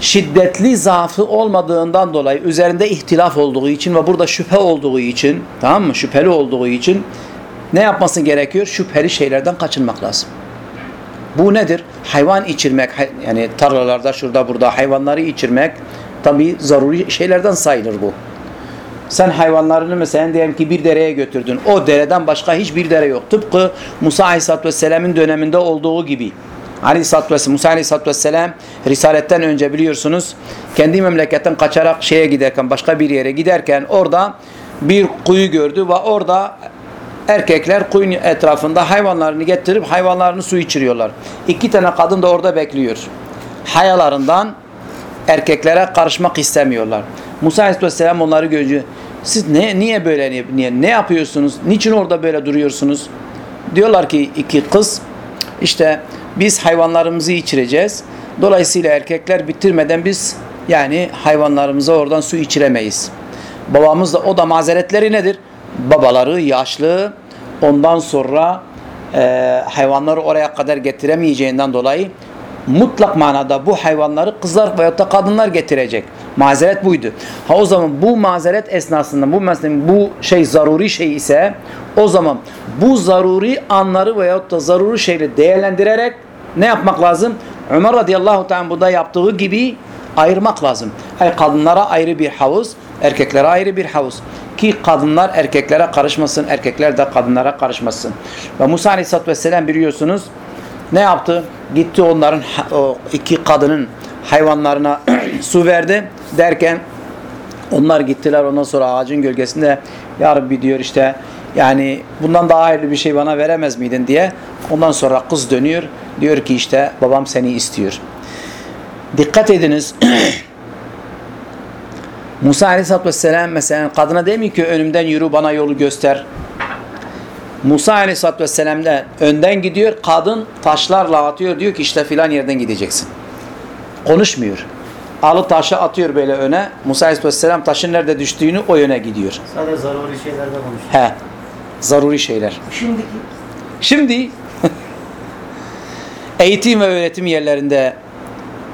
Speaker 1: Şiddetli zaafı olmadığından dolayı üzerinde ihtilaf olduğu için ve burada şüphe olduğu için tamam mı? Şüpheli olduğu için ne yapması gerekiyor? Şüpheli şeylerden kaçınmak lazım. Bu nedir? Hayvan içirmek yani tarlalarda şurada burada hayvanları içirmek tabi zaruri şeylerden sayılır bu. Sen hayvanlarını mesela diyelim ki bir dereye götürdün. O dereden başka hiçbir dere yok. Tıpkı Musa Aleyhisselatü Vesselam'ın döneminde olduğu gibi. Aleyhisselatü Vesselam, Musa Aleyhisselatü Vesselam Risaletten önce biliyorsunuz kendi memleketten kaçarak şeye giderken başka bir yere giderken orada bir kuyu gördü ve orada erkekler kuyun etrafında hayvanlarını getirip hayvanlarını su içiriyorlar. İki tane kadın da orada bekliyor. Hayalarından erkeklere karışmak istemiyorlar. Musa Aleyhisselam onları görüyor. Siz ne niye böyle niye ne yapıyorsunuz? Niçin orada böyle duruyorsunuz? Diyorlar ki iki kız işte biz hayvanlarımızı içireceğiz. Dolayısıyla erkekler bitirmeden biz yani hayvanlarımıza oradan su içiremeyiz. Babamız da o da mazeretleri nedir? Babaları yaşlı ondan sonra e, hayvanları oraya kadar getiremeyeceğinden dolayı mutlak manada bu hayvanları kızlar veyahut da kadınlar getirecek. Mazeret buydu. Ha o zaman bu mazeret esnasında bu mesela bu şey zaruri şey ise o zaman bu zaruri anları veyahut da zaruri şeyleri değerlendirerek ne yapmak lazım? Ömer radıyallahu teala burada yaptığı gibi ayırmak lazım. Hay kadınlara ayrı bir havuz, erkeklere ayrı bir havuz. Ki kadınlar erkeklere karışmasın, erkekler de kadınlara karışmasın. Ve Musa aleyhisselatü vesselam biliyorsunuz ne yaptı? Gitti onların iki kadının hayvanlarına [clears throat] su verdi derken onlar gittiler ondan sonra ağacın gölgesinde Ya Rabbi diyor işte yani bundan daha hayırlı bir şey bana veremez miydin diye. Ondan sonra kız dönüyor. Diyor ki işte babam seni istiyor. Dikkat ediniz. [clears throat] Musa Aleyhisselatü Vesselam mesela kadına demiyor ki önümden yürü bana yolu göster. Musa Aleyhisselatü Vesselam de önden gidiyor. Kadın taşlarla atıyor. Diyor ki işte filan yerden gideceksin. Konuşmuyor. Alı taşı atıyor böyle öne. Musa Aleyhisselatü Vesselam taşın nerede düştüğünü o yöne gidiyor.
Speaker 2: Sadece zaruri şeylerde konuşuyor.
Speaker 1: He. Zaruri şeyler.
Speaker 2: Şimdiki
Speaker 1: Şimdi [laughs] eğitim ve öğretim yerlerinde,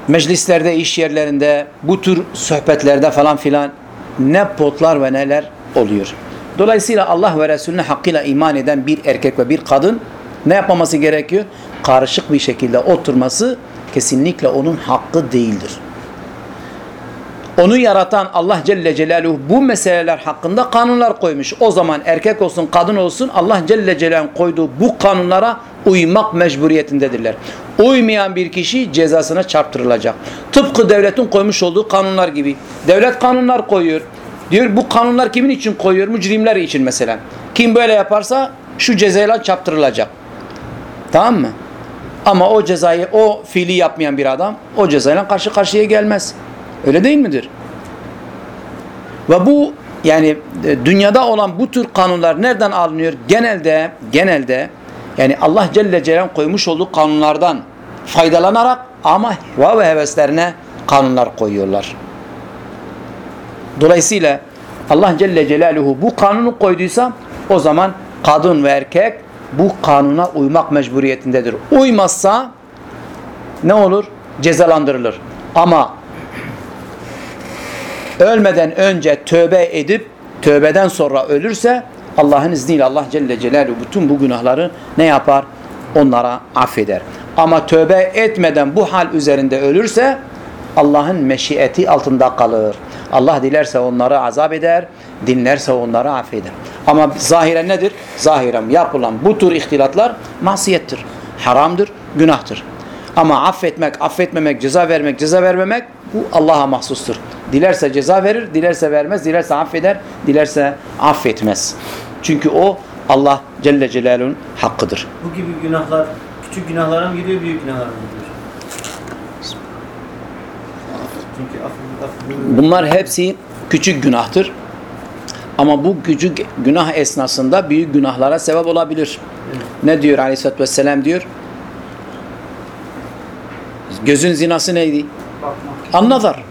Speaker 1: meclislerde, iş yerlerinde, bu tür sohbetlerde falan filan ne potlar ve neler oluyor. Dolayısıyla Allah ve Resulüne hakkıyla iman eden bir erkek ve bir kadın ne yapmaması gerekiyor? Karışık bir şekilde oturması kesinlikle onun hakkı değildir. Onu yaratan Allah Celle Celaluhu bu meseleler hakkında kanunlar koymuş. O zaman erkek olsun kadın olsun Allah Celle Celaluhu'nun koyduğu bu kanunlara uymak mecburiyetindedirler. Uymayan bir kişi cezasına çarptırılacak. Tıpkı devletin koymuş olduğu kanunlar gibi. Devlet kanunlar koyuyor. Diyor bu kanunlar kimin için koyuyor? Mücrimler için mesela. Kim böyle yaparsa şu cezayla çarptırılacak. Tamam mı? Ama o cezayı, o fiili yapmayan bir adam o cezayla karşı karşıya gelmez. Öyle değil midir? Ve bu yani e, dünyada olan bu tür kanunlar nereden alınıyor? Genelde genelde yani Allah Celle Celaluhu koymuş olduğu kanunlardan faydalanarak ama heva ve heveslerine kanunlar koyuyorlar. Dolayısıyla Allah Celle Celaluhu bu kanunu koyduysa o zaman kadın ve erkek bu kanuna uymak mecburiyetindedir. Uymazsa ne olur? Cezalandırılır. Ama ölmeden önce tövbe edip tövbeden sonra ölürse Allah'ın izniyle Allah Celle Celaluhu bütün bu günahları ne yapar? Onlara affeder. Ama tövbe etmeden bu hal üzerinde ölürse Allah'ın meşiyeti altında kalır. Allah dilerse onları azap eder, dinlerse onları affeder. Ama zahiren nedir? Zahiren yapılan bu tür ihtilatlar masiyettir, haramdır, günahtır. Ama affetmek, affetmemek, ceza vermek, ceza vermemek bu Allah'a mahsustur. Dilerse ceza verir, dilerse vermez, dilerse affeder, dilerse affetmez. Çünkü o Allah Celle Celaluhu'nun hakkıdır.
Speaker 2: bu gibi günahlar küçük günahlara mı giriyor, büyük günahlara mı giriyor?
Speaker 1: Bunlar hepsi küçük günahtır. Ama bu küçük günah esnasında büyük günahlara sebep olabilir.
Speaker 2: Evet.
Speaker 1: Ne diyor Aleyhisselatü Vesselam diyor? Gözün zinası neydi?
Speaker 2: bakmak.
Speaker 1: Annazar.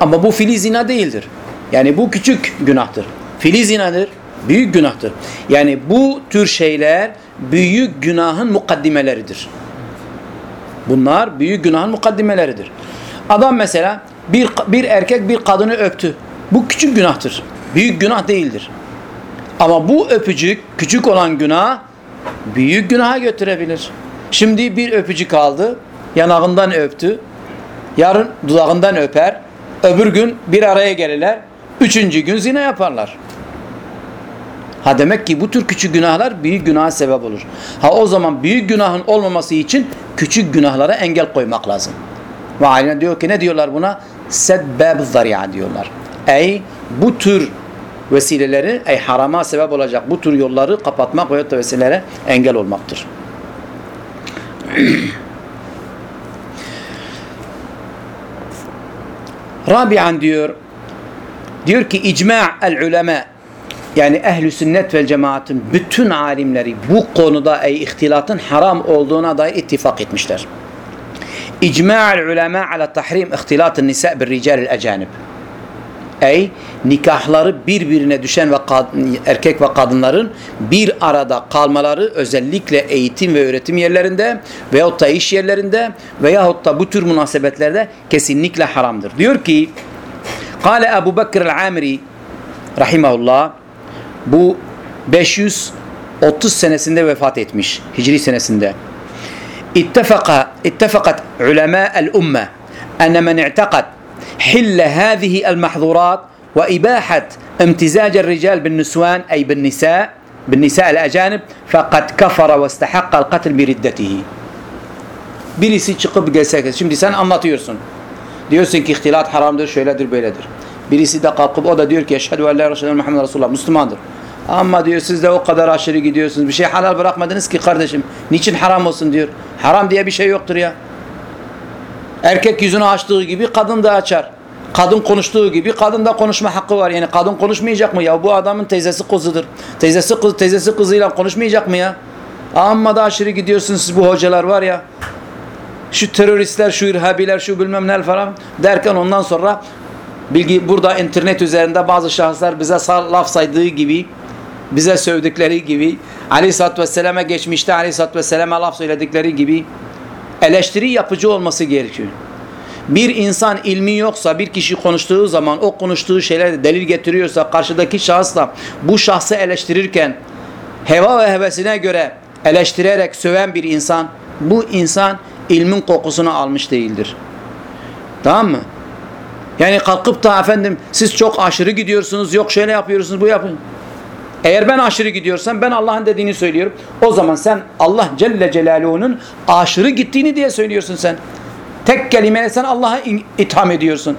Speaker 1: Ama bu fili zina değildir. Yani bu küçük günahtır. Fili zinadır, büyük günahtır. Yani bu tür şeyler büyük günahın mukaddimeleridir. Bunlar büyük günahın mukaddimeleridir. Adam mesela bir, bir erkek bir kadını öptü. Bu küçük günahtır. Büyük günah değildir. Ama bu öpücük, küçük olan günah büyük günaha götürebilir. Şimdi bir öpücük aldı, yanağından öptü. Yarın dudağından öper. Öbür gün bir araya gelirler. Üçüncü gün zina yaparlar. Ha demek ki bu tür küçük günahlar büyük günaha sebep olur. Ha o zaman büyük günahın olmaması için küçük günahlara engel koymak lazım. Ve aynen diyor ki ne diyorlar buna? Sebbeb zari'a diyorlar. Ey bu tür vesileleri, ey harama sebep olacak bu tür yolları kapatmak da vesilelere engel olmaktır. [clears throat] Rabi'an diyor diyor ki icma' el ulema yani ehli sünnet ve cemaatin bütün alimleri bu konuda ey ihtilatın haram olduğuna dair ittifak etmişler. İcma' el ulema ala tahrim ihtilatın nisa bir rical ecanib. Ey nikahları birbirine düşen ve erkek ve kadınların bir arada kalmaları özellikle eğitim ve öğretim yerlerinde veyahut da iş yerlerinde veyahut da bu tür münasebetlerde kesinlikle haramdır. Diyor ki Kale Ebu Bekir el-Amiri rahimahullah bu 530 senesinde vefat etmiş. Hicri senesinde. İttefaka, ittefakat ulema el-umme enne men i'tekad حل هذه المحظورات وإباحة امتزاج الرجال بالنسوان أي بالنساء بالنساء الأجانب فقد كفر واستحق القتل بردته Birisi çıkıp gelse şimdi sen anlatıyorsun. Diyorsun ki ihtilat haramdır, şöyledir, böyledir. Birisi de kalkıp o da diyor ki eşhedü en la ilahe illallah Muhammed Resulullah Müslümandır. Ama diyor siz de o kadar aşırı gidiyorsunuz. Bir şey halal bırakmadınız ki kardeşim. Niçin haram olsun diyor. Haram diye bir şey yoktur ya. Erkek yüzünü açtığı gibi kadın da açar. Kadın konuştuğu gibi kadın da konuşma hakkı var. Yani kadın konuşmayacak mı ya? Bu adamın teyzesi kızıdır. Teyzesi kız teyzesi kızıyla konuşmayacak mı ya? Amma da aşırı gidiyorsunuz siz bu hocalar var ya. Şu teröristler, şu irhabiler, şu bilmem ne falan derken ondan sonra bilgi burada internet üzerinde bazı şahıslar bize laf saydığı gibi bize sövdükleri gibi Aleyhisselatü Vesselam'a geçmişte Aleyhisselatü Vesselam'a laf söyledikleri gibi eleştiri yapıcı olması gerekiyor. Bir insan ilmi yoksa bir kişi konuştuğu zaman o konuştuğu şeyler delil getiriyorsa karşıdaki şahıs da bu şahsı eleştirirken heva ve hevesine göre eleştirerek söven bir insan bu insan ilmin kokusunu almış değildir. Tamam mı? Yani kalkıp da efendim siz çok aşırı gidiyorsunuz yok şöyle yapıyorsunuz bu yapın. Eğer ben aşırı gidiyorsam ben Allah'ın dediğini söylüyorum. O zaman sen Allah Celle Celaluhu'nun aşırı gittiğini diye söylüyorsun sen. Tek kelimeyle sen Allah'a itham ediyorsun.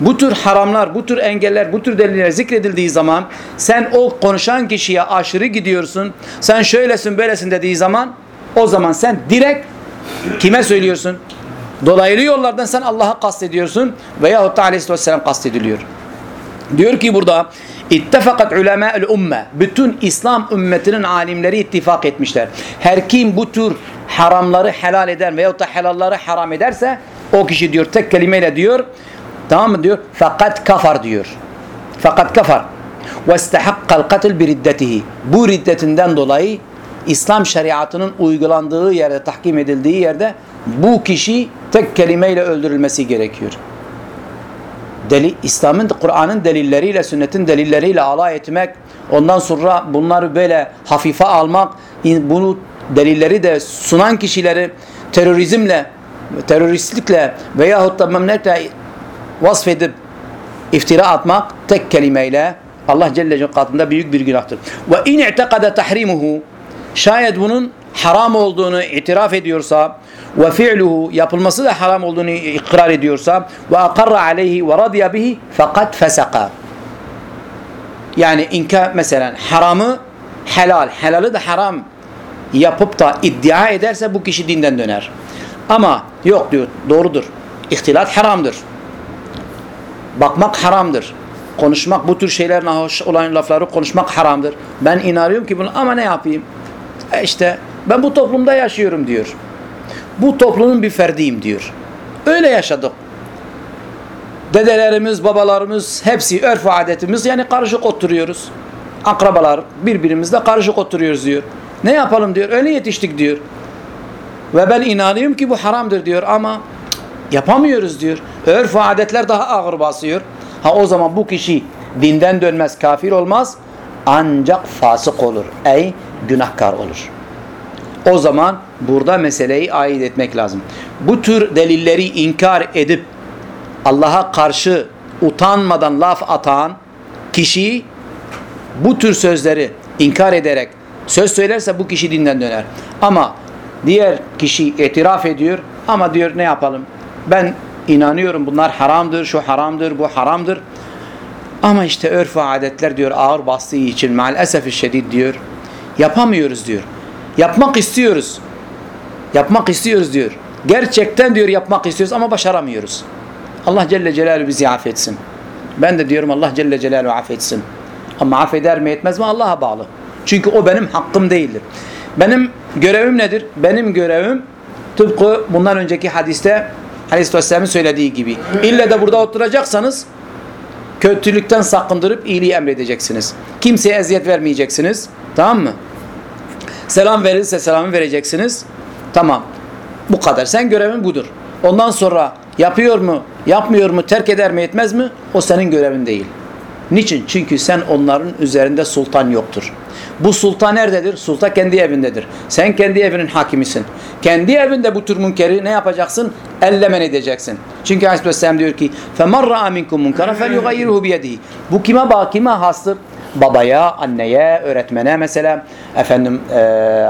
Speaker 1: Bu tür haramlar, bu tür engeller, bu tür deliller zikredildiği zaman sen o konuşan kişiye aşırı gidiyorsun. Sen şöylesin böylesin dediği zaman o zaman sen direkt kime söylüyorsun? Dolaylı yollardan sen Allah'a kastediyorsun veyahut da aleyhissalatü vesselam kastediliyor. Diyor ki burada İttefakat ulemâ'l umme bütün İslam ümmetinin alimleri ittifak etmişler. Her kim bu tür haramları helal eder veyahut da helalları haram ederse o kişi diyor tek kelimeyle diyor tamam mı diyor fakat kafar diyor. Fakat kafar katil bir riddetihi. Bu riddetinden dolayı İslam şeriatının uygulandığı yerde, tahkim edildiği yerde bu kişi tek kelimeyle öldürülmesi gerekiyor. Deli, İslam'ın, Kur'an'ın delilleriyle, sünnetin delilleriyle alay etmek, ondan sonra bunları böyle hafife almak, bunu delilleri de sunan kişileri terörizmle, teröristlikle veyahut da memleketle vasfedip iftira atmak tek kelimeyle Allah Celle Celaluhu katında büyük bir günahtır. Ve in i'tekade tahrimuhu şayet bunun haram olduğunu itiraf ediyorsa ve fi'luhu yapılması da haram olduğunu ikrar ediyorsa ve akarra aleyhi ve radiya bihi fakat fesaka yani inka mesela haramı helal, helalı da haram yapıp da iddia ederse bu kişi dinden döner. Ama yok diyor doğrudur. İhtilat haramdır. Bakmak haramdır. Konuşmak bu tür şeyler nahoş olan lafları konuşmak haramdır. Ben inanıyorum ki bunu ama ne yapayım? E işte ben bu toplumda yaşıyorum diyor. Bu toplumun bir ferdiyim diyor. Öyle yaşadık. Dedelerimiz, babalarımız hepsi örf adetimiz yani karışık oturuyoruz. Akrabalar birbirimizle karışık oturuyoruz diyor. Ne yapalım diyor. Öyle yetiştik diyor. Ve ben inanıyorum ki bu haramdır diyor ama yapamıyoruz diyor. Örf adetler daha ağır basıyor. Ha o zaman bu kişi dinden dönmez, kafir olmaz. Ancak fasık olur. Ey günahkar olur. O zaman burada meseleyi ayırt etmek lazım. Bu tür delilleri inkar edip Allah'a karşı utanmadan laf atan kişi bu tür sözleri inkar ederek söz söylerse bu kişi dinden döner. Ama diğer kişi itiraf ediyor ama diyor ne yapalım? Ben inanıyorum bunlar haramdır, şu haramdır, bu haramdır. Ama işte örf ve adetler diyor ağır bastığı için maalesef şiddet diyor. Yapamıyoruz diyor. Yapmak istiyoruz. Yapmak istiyoruz diyor. Gerçekten diyor yapmak istiyoruz ama başaramıyoruz. Allah Celle Celaluhu bizi affetsin. Ben de diyorum Allah Celle Celaluhu affetsin. Ama affeder mi etmez mi Allah'a bağlı. Çünkü o benim hakkım değildir. Benim görevim nedir? Benim görevim tıpkı bundan önceki hadiste Aleyhisselam'ın söylediği gibi. İlle de burada oturacaksanız Kötülükten sakındırıp iyiliği emredeceksiniz. Kimseye eziyet vermeyeceksiniz. Tamam mı? Selam verilirse selamı vereceksiniz. Tamam. Bu kadar. Sen görevin budur. Ondan sonra yapıyor mu, yapmıyor mu, terk eder mi, etmez mi? O senin görevin değil. Niçin? Çünkü sen onların üzerinde sultan yoktur. Bu sultan nerededir? Sultan kendi evindedir. Sen kendi evinin hakimisin. Kendi evinde bu tür münkeri ne yapacaksın? Ellemen edeceksin. Çünkü Aleyhisselam diyor ki فَمَنْ رَأَ مِنْكُمْ مُنْكَرًا فَلْيُغَيِّرُهُ بِيَدِهِ Bu kime bağ? Kime hastır? Babaya, anneye, öğretmene mesela, efendim e,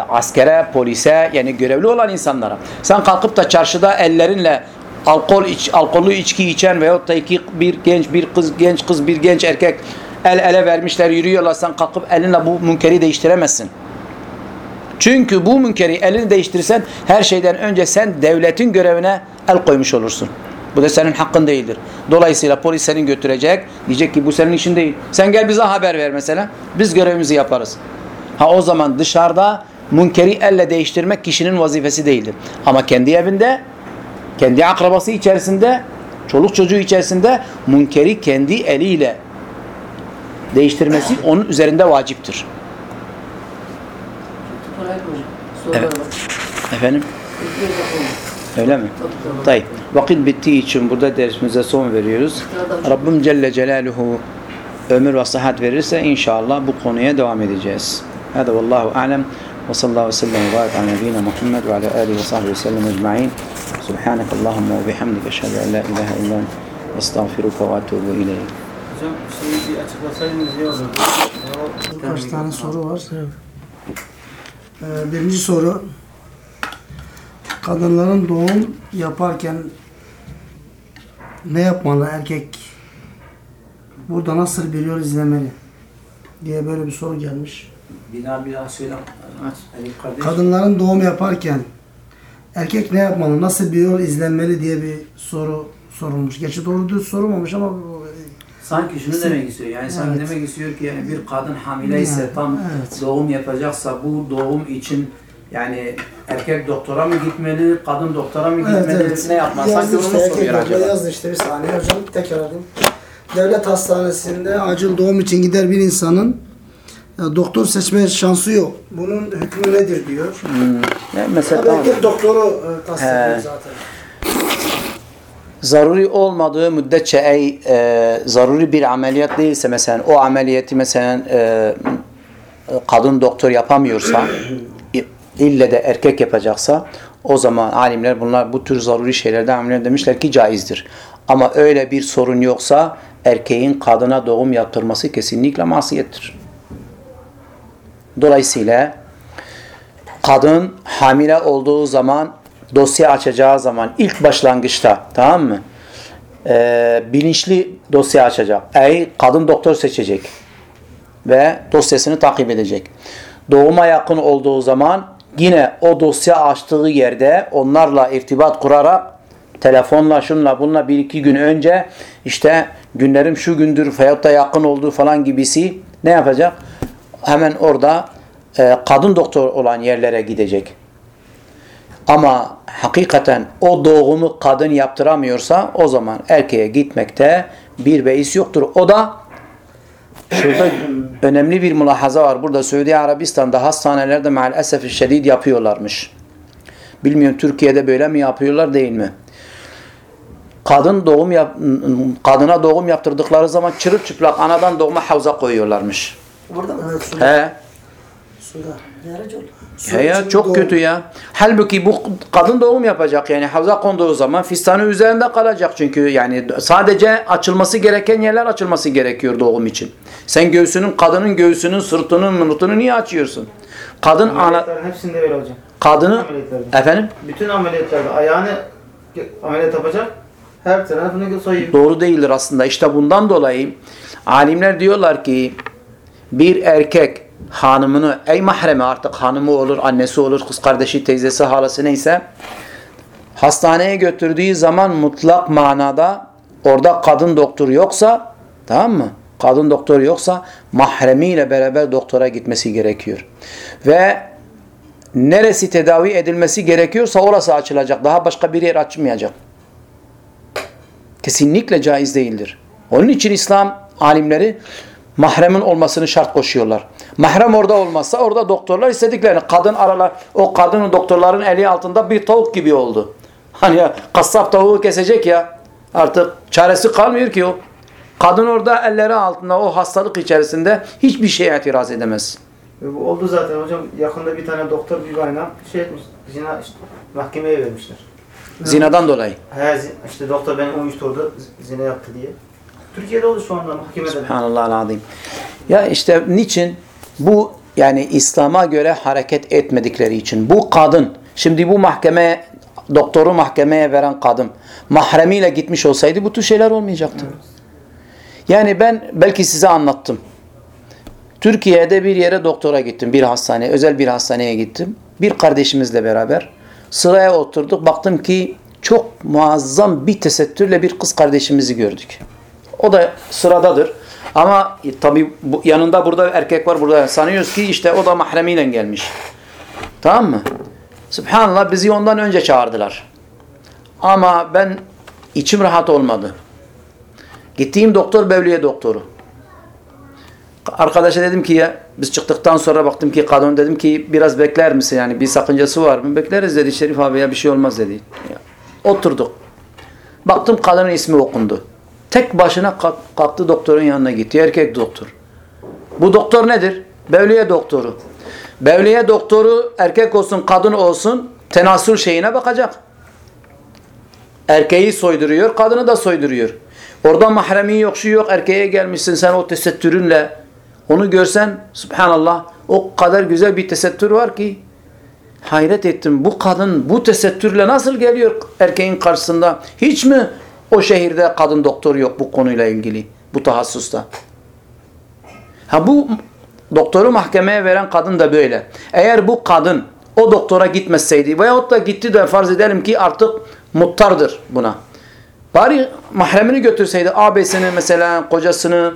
Speaker 1: askere, polise yani görevli olan insanlara. Sen kalkıp da çarşıda ellerinle alkol iç, alkollü içki içen veyahut da iki bir genç bir kız genç kız bir genç erkek el ele vermişler yürüyorlar sen kalkıp elinle bu münkeri değiştiremezsin. Çünkü bu münkeri elini değiştirirsen her şeyden önce sen devletin görevine el koymuş olursun. Bu da senin hakkın değildir. Dolayısıyla polis seni götürecek. Diyecek ki bu senin işin değil. Sen gel bize haber ver mesela. Biz görevimizi yaparız. Ha o zaman dışarıda münkeri elle değiştirmek kişinin vazifesi değildir. Ama kendi evinde kendi akrabası içerisinde, çoluk çocuğu içerisinde münkeri kendi eliyle değiştirmesi [coughs] onun üzerinde vaciptir. Evet. Efendim? Öyle mi? Tayyip. Vakit bittiği için burada dersimize son veriyoruz. Rabbim Celle Celaluhu ömür ve sıhhat verirse inşallah bu konuya devam edeceğiz. Hadi vallahu alem ve sallallahu ve sellem ve barik ala nebiyina Muhammed ve ala alihi ve sahbihi ve sellem ecma'in. Subhanak Allahumma ve bihamdike eşhedü en la ilahe illa estağfiruke ve etûbü ileyk.
Speaker 2: Hocam şeyi bir açıklasaydınız iyi olurdu.
Speaker 3: Kaç tane soru var? Ee, birinci soru. Kadınların doğum yaparken ne yapmalı erkek? Burada nasıl bir yol izlemeli? diye böyle bir soru gelmiş.
Speaker 1: Daha söyle. Ali kardeş.
Speaker 3: Kadınların doğum yaparken erkek ne yapmalı? Nasıl bir yol izlenmeli diye bir soru sorulmuş. Gerçi doğru düz sorulmamış ama bu-
Speaker 4: Sanki şunu demek istiyor. Yani sanki
Speaker 3: Evet.
Speaker 4: demek istiyor ki yani bir kadın hamile ise
Speaker 3: Yani,
Speaker 4: tam
Speaker 3: evet.
Speaker 4: doğum yapacaksa bu doğum için yani erkek doktora mı gitmeli, kadın doktora mı gitmeli, ne yapmalı? Sanki onu mu soruyor acaba?
Speaker 3: yazdı işte bir saniye hocam tekrar alayım. Devlet hastanesinde acil doğum için gider bir insanın ya, doktor seçme şansı yok. Bunun hükmü nedir diyor.
Speaker 1: Ne, mesela
Speaker 3: Tabii
Speaker 1: tamam.
Speaker 3: erkek doktoru e, kastediyor zaten.
Speaker 1: zaruri olmadığı müddetçe ey e, zaruri bir ameliyat değilse mesela o ameliyatı mesela e, kadın doktor yapamıyorsa ille de erkek yapacaksa o zaman alimler bunlar bu tür zaruri şeylerde alimler demişler ki caizdir. Ama öyle bir sorun yoksa erkeğin kadına doğum yaptırması kesinlikle masiyettir. Dolayısıyla kadın hamile olduğu zaman dosya açacağı zaman ilk başlangıçta tamam mı? Ee, bilinçli dosya açacak. Ey kadın doktor seçecek ve dosyasını takip edecek. Doğuma yakın olduğu zaman yine o dosya açtığı yerde onlarla irtibat kurarak telefonla şunla bununla bir iki gün önce işte günlerim şu gündür veyahut da yakın olduğu falan gibisi ne yapacak? Hemen orada e, kadın doktor olan yerlere gidecek. Ama hakikaten o doğumu kadın yaptıramıyorsa o zaman erkeğe gitmekte bir beis yoktur. O da şurada önemli bir mülahaza var. Burada Suudi Arabistan'da hastanelerde maalesef şiddet yapıyorlarmış. Bilmiyorum Türkiye'de böyle mi yapıyorlar değil mi? Kadın doğum yap kadına doğum yaptırdıkları zaman çırılçıplak anadan doğma havza koyuyorlarmış.
Speaker 3: Burada mı?
Speaker 1: He.
Speaker 3: Suda. Yarıcı oldu.
Speaker 1: Ya, ya çok kötü ya. Halbuki bu kadın doğum yapacak yani havza konduğu zaman fistanı üzerinde kalacak çünkü yani sadece açılması gereken yerler açılması gerekiyor doğum için. Sen göğsünün kadının göğsünün sırtının mırtını niye açıyorsun? Kadın ana
Speaker 2: hepsinde böyle hocam.
Speaker 1: kadını efendim
Speaker 2: Bütün ameliyatlarda ayağını ameliyat yapacak. Her tarafını soyuyor.
Speaker 1: doğru değildir aslında. İşte bundan dolayı alimler diyorlar ki bir erkek hanımını ey mahremi artık hanımı olur, annesi olur, kız kardeşi, teyzesi, halası neyse hastaneye götürdüğü zaman mutlak manada orada kadın doktor yoksa tamam mı? Kadın doktor yoksa mahremiyle beraber doktora gitmesi gerekiyor. Ve neresi tedavi edilmesi gerekiyorsa orası açılacak. Daha başka bir yer açmayacak kesinlikle caiz değildir. Onun için İslam alimleri mahremin olmasını şart koşuyorlar. Mahrem orada olmazsa orada doktorlar istediklerini kadın aralar o kadının doktorların eli altında bir tavuk gibi oldu. Hani ya kasap tavuğu kesecek ya artık çaresi kalmıyor ki o. Kadın orada elleri altında o hastalık içerisinde hiçbir şeye itiraz edemez.
Speaker 2: Bu oldu zaten hocam. Yakında bir tane doktor bir bayana şey etmiş. Zina işte, mahkemeye vermişler.
Speaker 1: Zinadan dolayı.
Speaker 2: He, işte doktor beni uyuşturdu, z- zina yaptı diye. Türkiye'de oldu şu anda mahkemede.
Speaker 1: Subhanallah azim. Ya işte niçin? Bu yani İslam'a göre hareket etmedikleri için. Bu kadın, şimdi bu mahkeme, doktoru mahkemeye veren kadın mahremiyle gitmiş olsaydı bu tür şeyler olmayacaktı. Yani ben belki size anlattım. Türkiye'de bir yere doktora gittim. Bir hastaneye, özel bir hastaneye gittim. Bir kardeşimizle beraber sıraya oturduk. Baktım ki çok muazzam bir tesettürle bir kız kardeşimizi gördük. O da sıradadır. Ama tabi yanında burada erkek var burada. Sanıyoruz ki işte o da mahremiyle gelmiş. Tamam mı? Subhanallah bizi ondan önce çağırdılar. Ama ben içim rahat olmadı. Gittiğim doktor Bevliye doktoru. Arkadaşa dedim ki ya biz çıktıktan sonra baktım ki kadın dedim ki biraz bekler misin yani bir sakıncası var mı? Bekleriz dedi Şerif abi ya bir şey olmaz dedi. Oturduk. Baktım kadının ismi okundu. Tek başına kalk- kalktı doktorun yanına gitti. Erkek doktor. Bu doktor nedir? Bevliye doktoru. Bevliye doktoru erkek olsun kadın olsun tenasül şeyine bakacak. Erkeği soyduruyor, kadını da soyduruyor. Orada mahremin yok, şu yok, erkeğe gelmişsin sen o tesettürünle. Onu görsen, subhanallah, o kadar güzel bir tesettür var ki, hayret ettim. Bu kadın bu tesettürle nasıl geliyor erkeğin karşısında? Hiç mi o şehirde kadın doktor yok bu konuyla ilgili, bu tahassusta? Ha bu doktoru mahkemeye veren kadın da böyle. Eğer bu kadın o doktora gitmeseydi veyahut da gitti de farz edelim ki artık muttardır buna. Bari mahremini götürseydi abesini mesela kocasını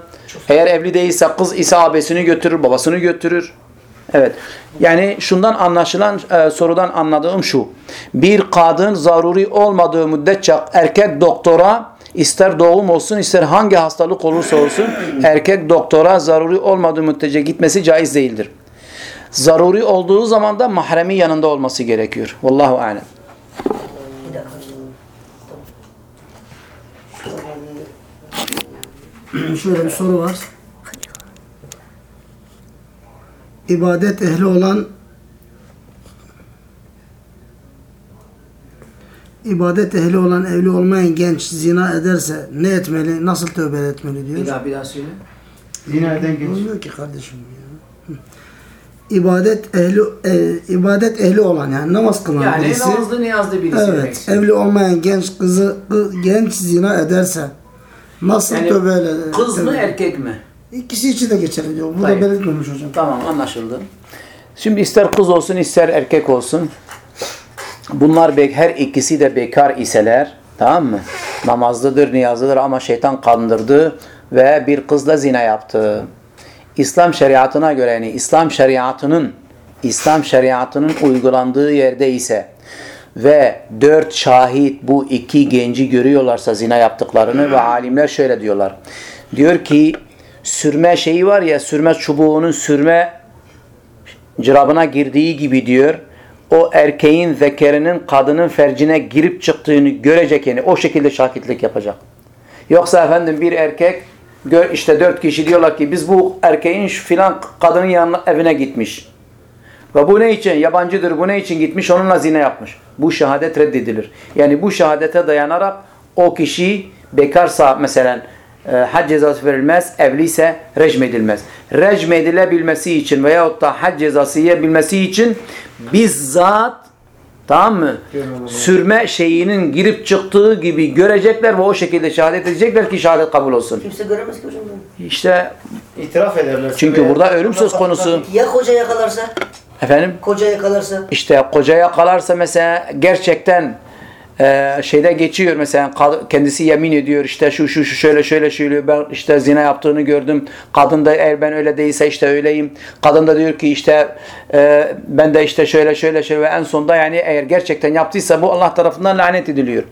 Speaker 1: eğer evli değilse kız ise abesini götürür babasını götürür. Evet. Yani şundan anlaşılan e, sorudan anladığım şu. Bir kadın zaruri olmadığı müddetçe erkek doktora ister doğum olsun ister hangi hastalık olursa olsun erkek doktora zaruri olmadığı müddetçe gitmesi caiz değildir. Zaruri olduğu zaman da mahremi yanında olması gerekiyor. Vallahu alem.
Speaker 3: Şöyle bir soru var. İbadet ehli olan ibadet ehli olan evli olmayan genç zina ederse ne etmeli, nasıl tövbe etmeli diyor.
Speaker 4: Bir daha bir daha söyle.
Speaker 2: Zina eden genç.
Speaker 3: Olmuyor ki kardeşim ya. İbadet ehli e, ibadet ehli olan yani namaz kılan
Speaker 4: Yani
Speaker 3: birisi.
Speaker 4: namazlı niyazlı birisi
Speaker 3: Evet, evli olmayan genç kızı kı- genç zina ederse nasıl
Speaker 4: Yani
Speaker 3: tövbe eder?
Speaker 4: Kız mı erkek mi?
Speaker 3: İkisi için de geçerli diyor. Burada
Speaker 4: Tayyip.
Speaker 3: belirtmemiş hocam.
Speaker 1: Tamam anlaşıldı. Şimdi ister kız olsun ister erkek olsun. Bunlar her ikisi de bekar iseler tamam mı? Namazlıdır, niyazlıdır ama şeytan kandırdı ve bir kızla zina yaptı. İslam şeriatına göre yani İslam şeriatının İslam şeriatının uygulandığı yerde ise ve dört şahit bu iki genci görüyorlarsa zina yaptıklarını ve alimler şöyle diyorlar. Diyor ki sürme şeyi var ya sürme çubuğunun sürme cirabına girdiği gibi diyor. O erkeğin zekerinin kadının fercine girip çıktığını görecek yani o şekilde şahitlik yapacak. Yoksa efendim bir erkek işte dört kişi diyorlar ki biz bu erkeğin şu filan kadının yanına evine gitmiş. Ve bu ne için? Yabancıdır. Bu ne için gitmiş? Onunla zina yapmış. Bu şehadet reddedilir. Yani bu şehadete dayanarak o kişi bekarsa mesela e, had cezası verilmez, evliyse recm edilmez. Recm edilebilmesi için veyahut da had cezası yiyebilmesi için bizzat tamam mı? Sürme şeyinin girip çıktığı gibi görecekler ve o şekilde şehadet edecekler ki şehadet kabul olsun.
Speaker 5: Kimse göremez ki hocam.
Speaker 1: İşte
Speaker 2: İtiraf ederler.
Speaker 1: çünkü
Speaker 2: Veya-
Speaker 1: burada ölüm söz konusu.
Speaker 5: Ya koca yakalarsa?
Speaker 1: Efendim?
Speaker 5: Koca yakalarsa?
Speaker 1: İşte koca yakalarsa mesela gerçekten e, şeyde geçiyor mesela kendisi yemin ediyor işte şu şu şu şöyle şöyle şöyle ben işte zina yaptığını gördüm. Kadın da eğer ben öyle değilse işte öyleyim. Kadın da diyor ki işte e, ben de işte şöyle şöyle şöyle ve en sonunda yani eğer gerçekten yaptıysa bu Allah tarafından lanet ediliyor.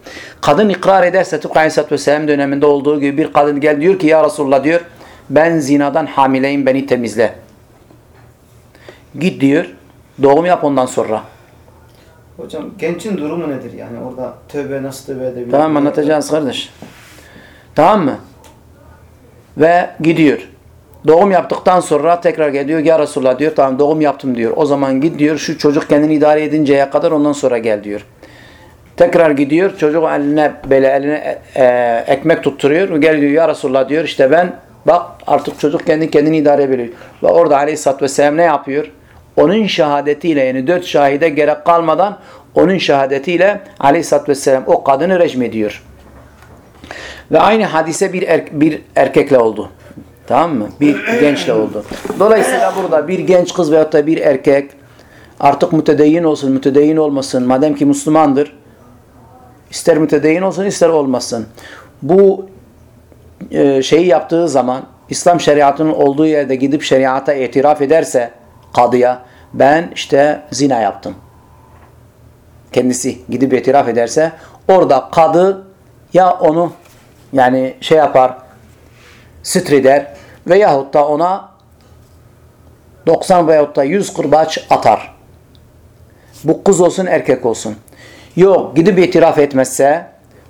Speaker 1: Kadın ikrar ederse tıpkı Aleyhisselatü Vesselam döneminde olduğu gibi bir kadın gel diyor ki ya Resulullah diyor ben zinadan hamileyim beni temizle. Git diyor. Doğum yap ondan sonra.
Speaker 2: Hocam gençin durumu nedir yani orada tövbe nasıl tövbe edebilir?
Speaker 1: Tamam anlatacağız kardeş. Tamam mı? Ve gidiyor. Doğum yaptıktan sonra tekrar geliyor. Ya Resulullah diyor. Tamam doğum yaptım diyor. O zaman git diyor. Şu çocuk kendini idare edinceye kadar ondan sonra gel diyor. Tekrar gidiyor. Çocuk eline böyle eline e, e, ekmek tutturuyor. Gel diyor ya Resulullah diyor. İşte ben bak artık çocuk kendi kendini idare edebiliyor. Ve orada aleyhissalatü vesselam ne yapıyor? Onun şehadetiyle yani dört şahide gerek kalmadan onun şehadetiyle aleyhissalatü vesselam o kadını rejim ediyor. Ve aynı hadise bir, er- bir erkekle oldu. Tamam mı? Bir gençle oldu. Dolayısıyla burada bir genç kız veyahut da bir erkek artık mütedeyyin olsun, mütedeyyin olmasın. Madem ki Müslümandır. ister mütedeyyin olsun, ister olmasın. Bu e, şeyi yaptığı zaman İslam şeriatının olduğu yerde gidip şeriata itiraf ederse kadıya ben işte zina yaptım. Kendisi gidip itiraf ederse orada kadı ya onu yani şey yapar sitreder veyahut da ona 90 veyahut da 100 kırbaç atar. Bu kız olsun erkek olsun. Yok gidip itiraf etmezse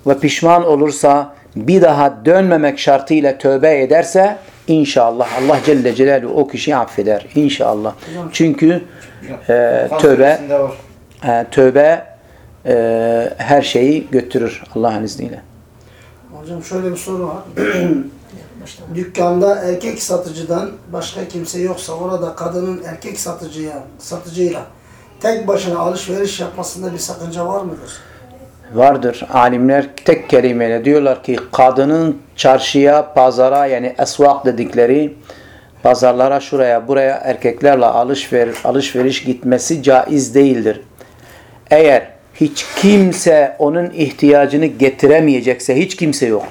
Speaker 1: ve pişman olursa bir daha dönmemek şartıyla tövbe ederse inşallah Allah Celle Celaluhu o kişiyi affeder. İnşallah. Çünkü e, tövbe e, tövbe e, her şeyi götürür Allah'ın izniyle.
Speaker 3: Hocam şöyle bir soru var. [clears throat] Dükkanda erkek satıcıdan başka kimse yoksa orada kadının erkek satıcıya satıcıyla tek başına alışveriş yapmasında bir sakınca var mıdır?
Speaker 1: Vardır. Alimler tek kelimeyle diyorlar ki kadının çarşıya, pazara yani esvak dedikleri pazarlara şuraya buraya erkeklerle alışveriş, alışveriş gitmesi caiz değildir. Eğer hiç kimse onun ihtiyacını getiremeyecekse hiç kimse yok.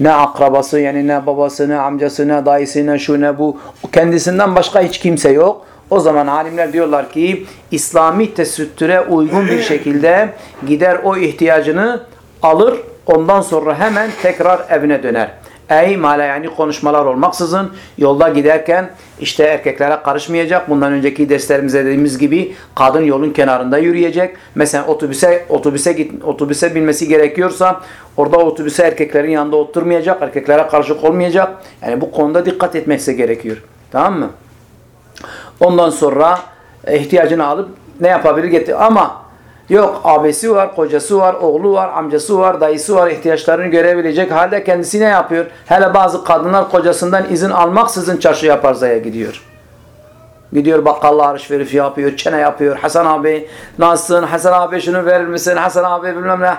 Speaker 1: Ne akrabası yani ne babası ne amcası ne dayısı ne şu ne bu kendisinden başka hiç kimse yok. O zaman alimler diyorlar ki İslami tesettüre uygun bir şekilde gider o ihtiyacını alır ondan sonra hemen tekrar evine döner. Ey mala yani konuşmalar olmaksızın yolda giderken işte erkeklere karışmayacak. Bundan önceki derslerimize dediğimiz gibi kadın yolun kenarında yürüyecek. Mesela otobüse otobüse git otobüse binmesi gerekiyorsa orada otobüse erkeklerin yanında oturmayacak. Erkeklere karışık olmayacak. Yani bu konuda dikkat etmesi gerekiyor. Tamam mı? Ondan sonra e, ihtiyacını alıp ne yapabilir getir. Ama yok abisi var, kocası var, oğlu var, amcası var, dayısı var ihtiyaçlarını görebilecek halde kendisi ne yapıyor? Hele bazı kadınlar kocasından izin almaksızın çarşıya parzaya gidiyor. Gidiyor bakkalla alışveriş yapıyor, çene yapıyor. Hasan abi nasılsın? Hasan abi şunu verir misin? Hasan abi bilmem ne. [laughs]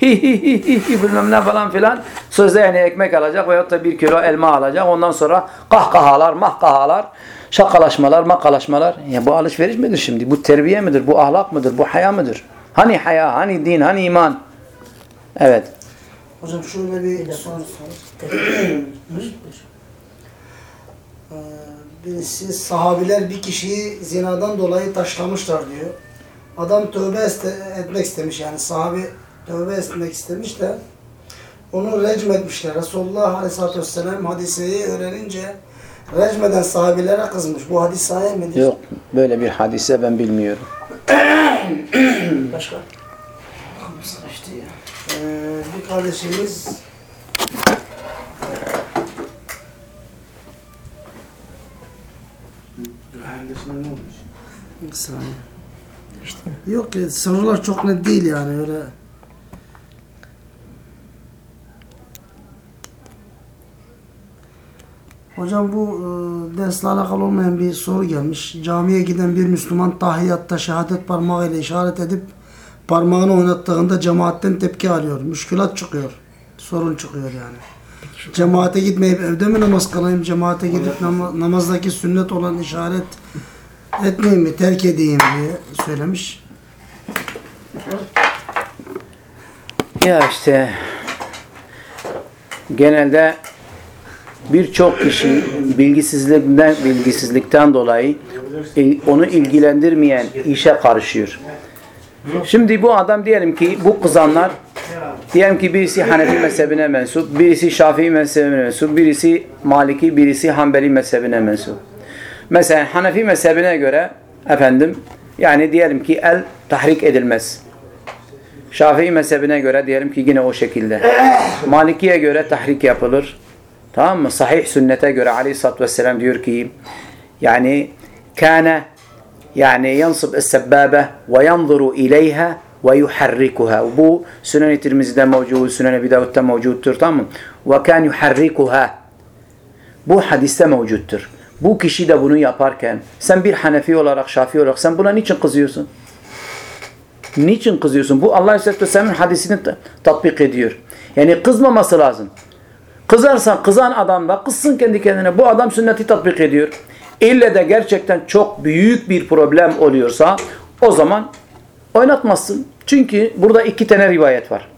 Speaker 1: hi hi hi hi hi bilmem ne falan filan. Sözde yani ekmek alacak veyahut da bir kilo elma alacak. Ondan sonra kahkahalar, mahkahalar, şakalaşmalar, makalaşmalar. Ya bu alışveriş midir şimdi? Bu terbiye midir? Bu ahlak mıdır? Bu haya mıdır? Hani haya, hani din, hani iman? Evet.
Speaker 3: Hocam şöyle bir soru Birisi sahabiler bir kişiyi zinadan dolayı taşlamışlar diyor. Adam tövbe etmek istemiş yani sahabi tövbe etmek istemiş de onu recm etmişler. Resulullah Aleyhisselatü Vesselam hadiseyi öğrenince recmeden sahabilere kızmış. Bu hadis sahih midir?
Speaker 1: Yok böyle bir hadise ben bilmiyorum. [clears throat]
Speaker 5: Başka?
Speaker 3: İşte ya. Ee, bir kardeşimiz Bir saniye. Yok ya sorular çok net değil yani öyle. Hocam bu e, dersle alakalı olmayan bir soru gelmiş. Camiye giden bir Müslüman tahiyyatta şehadet parmağıyla işaret edip parmağını oynattığında cemaatten tepki alıyor. Müşkülat çıkıyor. Sorun çıkıyor yani. Cemaate gitmeyip evde mi namaz kılayım? Cemaate gidip nama- namazdaki sünnet olan işaret etmeyeyim mi? Terk edeyim diye söylemiş.
Speaker 1: Ya işte genelde birçok kişi bilgisizlikten bilgisizlikten dolayı il- onu ilgilendirmeyen işe karışıyor. Şimdi bu adam diyelim ki bu kızanlar Diyelim ki birisi Hanefi mezhebine mensup, birisi Şafii mezhebine mensup, birisi Maliki, birisi Hanbeli mezhebine mensup. Mesela Hanefi mezhebine göre efendim yani diyelim ki el tahrik edilmez. Şafii mezhebine göre diyelim ki yine o şekilde. Malikiye göre tahrik yapılır. Tamam mı? Sahih sünnete göre aleyhissalatü vesselam diyor ki yani kâne yani yansıb es-sebbabe ve yanzuru ileyha ve yuharrikuha. Bu Sünen-i Tirmizi'de mevcut, Sünen-i Ebi mevcuttur. Tamam mı? Ve kan yuharrikuha. Bu hadiste mevcuttur. Bu kişi de bunu yaparken sen bir Hanefi olarak, Şafii olarak sen buna niçin kızıyorsun? Niçin kızıyorsun? Bu Allah Aleyhisselatü Vesselam'ın hadisini ta- tatbik ediyor. Yani kızmaması lazım. Kızarsan kızan adam da kızsın kendi kendine. Bu adam sünneti tatbik ediyor. İlle de gerçekten çok büyük bir problem oluyorsa o zaman oynatmazsın. Çünkü burada iki tane rivayet var.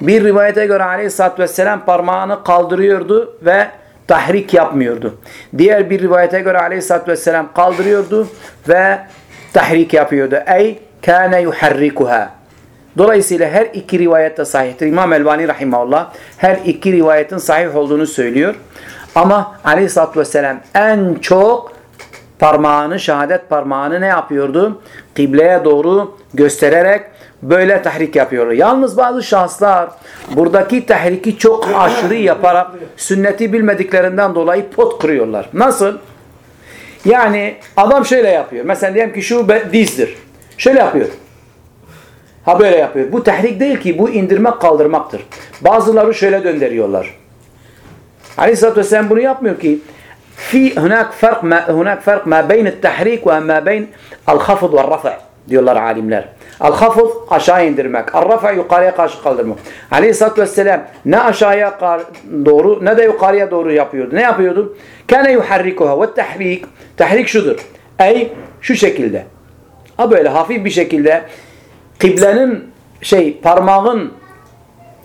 Speaker 1: Bir rivayete göre aleyhissalatü vesselam parmağını kaldırıyordu ve tahrik yapmıyordu. Diğer bir rivayete göre aleyhissalatü vesselam kaldırıyordu ve tahrik yapıyordu. Ey kâne yuharrikuha. Dolayısıyla her iki rivayet de sahihtir. İmam Elbani Rahimahullah her iki rivayetin sahih olduğunu söylüyor. Ama Aleyhisselatü Vesselam en çok parmağını, şehadet parmağını ne yapıyordu? Kıbleye doğru göstererek böyle tahrik yapıyordu. Yalnız bazı şahıslar buradaki tahriki çok aşırı yaparak sünneti bilmediklerinden dolayı pot kırıyorlar. Nasıl? Yani adam şöyle yapıyor. Mesela diyelim ki şu dizdir. Şöyle yapıyor. Ha böyle yapıyor. Bu tehrik değil ki bu indirmek kaldırmaktır. Bazıları şöyle döndürüyorlar. Aleyhisselatü Vesselam bunu yapmıyor ki. Fi hunak fark ma hunak fark ma beyn tahrik ve ma beyn al hafız ve rafa diyorlar alimler. Al hafız aşağı indirmek, al rafa yukarıya karşı kaldırmak. Aleyhisselatü Vesselam ne aşağıya doğru ne de yukarıya doğru yapıyordu. Ne yapıyordu? Kane yuharrikuha ve tahrik. Tahrik şudur. Ey şu şekilde. Ha böyle hafif bir şekilde kıblenin şey parmağın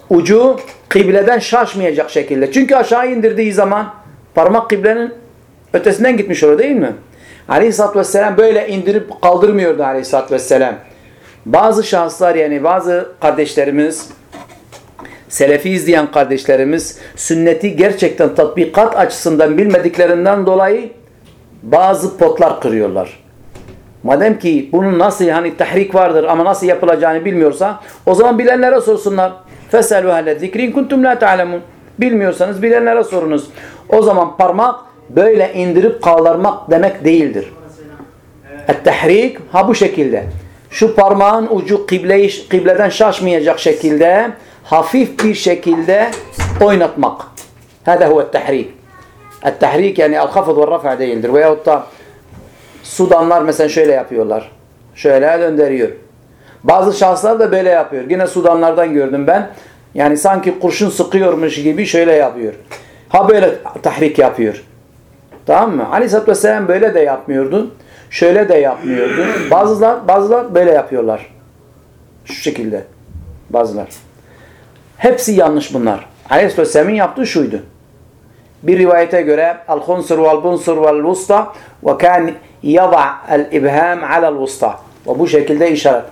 Speaker 1: ucu kıbleden şaşmayacak şekilde. Çünkü aşağı indirdiği zaman parmak kıblenin ötesinden gitmiş olur değil mi? Aleyhisselatü Vesselam böyle indirip kaldırmıyordu Aleyhisselatü Vesselam. Bazı şahıslar yani bazı kardeşlerimiz Selefi izleyen kardeşlerimiz sünneti gerçekten tatbikat açısından bilmediklerinden dolayı bazı potlar kırıyorlar. Madem ki bunun nasıl hani tahrik vardır ama nasıl yapılacağını bilmiyorsa o zaman bilenlere sorsunlar. Feselu hele zikrin kuntum la ta'lemun. Bilmiyorsanız bilenlere sorunuz. O zaman parmak böyle indirip kaldırmak demek değildir. Et-tahrik ha bu şekilde. Şu parmağın ucu kibleyi, kıbleden şaşmayacak şekilde hafif bir şekilde oynatmak. Hada huve tahrik. Et-tahrik yani el-hafız ve rafa değildir. Veyahut da Sudanlar mesela şöyle yapıyorlar. Şöyle döndürüyor. Bazı şahıslar da böyle yapıyor. Yine Sudanlardan gördüm ben. Yani sanki kurşun sıkıyormuş gibi şöyle yapıyor. Ha böyle tahrik yapıyor. Tamam mı? Aleyhisselatü Vesselam böyle de yapmıyordu. Şöyle de yapmıyordu. Bazılar, bazılar böyle yapıyorlar. Şu şekilde. Bazılar. Hepsi yanlış bunlar. Aleyhisselatü Vesselam'ın yaptığı şuydu. Bir rivayete göre el-hunsur vel-bunsur vel-vusta ve kan yada el-ibham alel-vusta. Ve bu şekilde işaret.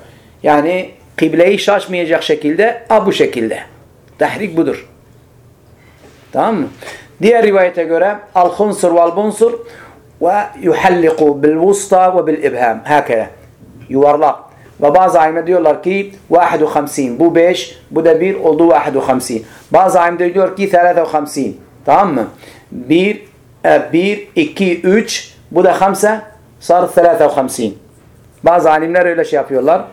Speaker 1: Yani kıbleyi şaşmayacak şekilde a bu şekilde. Tahrik budur. Tamam mı? Diğer rivayete göre el-hunsur vel-bunsur ve yuhalliku bil-vusta ve bil-ibham. Hakere. Yuvarlak. Ve bazı alimler diyorlar ki 51. Bu 5, bu da 1 oldu 51. Bazı alimler diyor ki 53. Tamam mı? 1, 1, 2, 3, bu da 5, sar 53. Bazı alimler öyle şey yapıyorlar.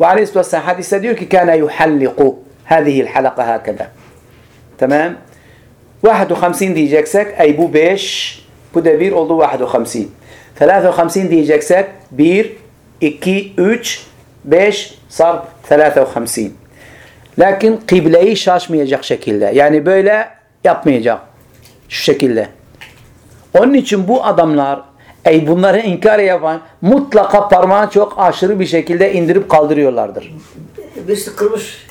Speaker 1: Ve aleyhisselatü vesselam hadiste diyor ki kana yuhalliku hadihi halaka hakada. Tamam? 51 diyeceksek ey bu 5 bu da 1 oldu 51. 53 diyeceksek 1 2 3 5 sar 53. Lakin kıbleyi şaşmayacak şekilde. Yani böyle yapmayacak. Şu şekilde. Onun için bu adamlar ey bunları inkar yapan mutlaka parmağı çok aşırı bir şekilde indirip kaldırıyorlardır.
Speaker 5: Birisi kırmış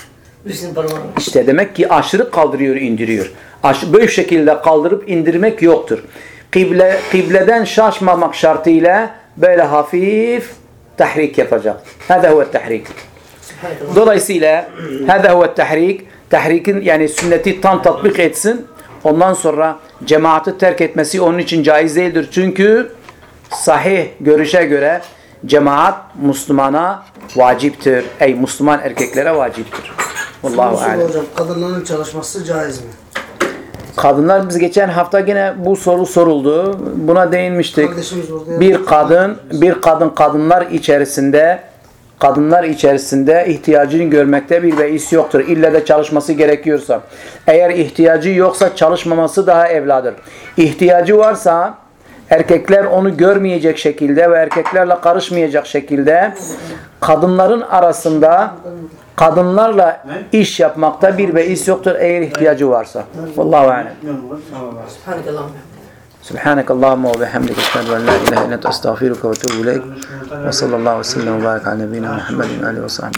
Speaker 5: birisinin parmağını.
Speaker 1: İşte demek ki aşırı kaldırıyor, indiriyor. Aş böyle şekilde kaldırıp indirmek yoktur. Kıble, kıbleden şaşmamak şartıyla böyle hafif tahrik yapacak. Hada huve tahrik. Dolayısıyla hada huve tahrik. Tahrikin yani sünneti tam tatbik etsin. Ondan sonra cemaati terk etmesi onun için caiz değildir. Çünkü sahih görüşe göre cemaat Müslümana vaciptir. Ey Müslüman erkeklere vaciptir. Allahu alem.
Speaker 3: hocam kadınların çalışması caiz mi?
Speaker 1: Kadınlar biz geçen hafta yine bu soru soruldu. Buna değinmiştik. Bir kadın bir kadın kadınlar içerisinde kadınlar içerisinde ihtiyacını görmekte bir beis yoktur. İlle de çalışması gerekiyorsa. Eğer ihtiyacı yoksa çalışmaması daha evladır. İhtiyacı varsa erkekler onu görmeyecek şekilde ve erkeklerle karışmayacak şekilde kadınların arasında kadınlarla iş yapmakta bir beis yoktur eğer ihtiyacı varsa. Vallahu alem. سبحانك اللهم وبحمدك أشهد أن لا إله إلا أنت أستغفرك وأتوب إليك وصلى الله وسلم وبارك على نبينا محمد وآله وصحبه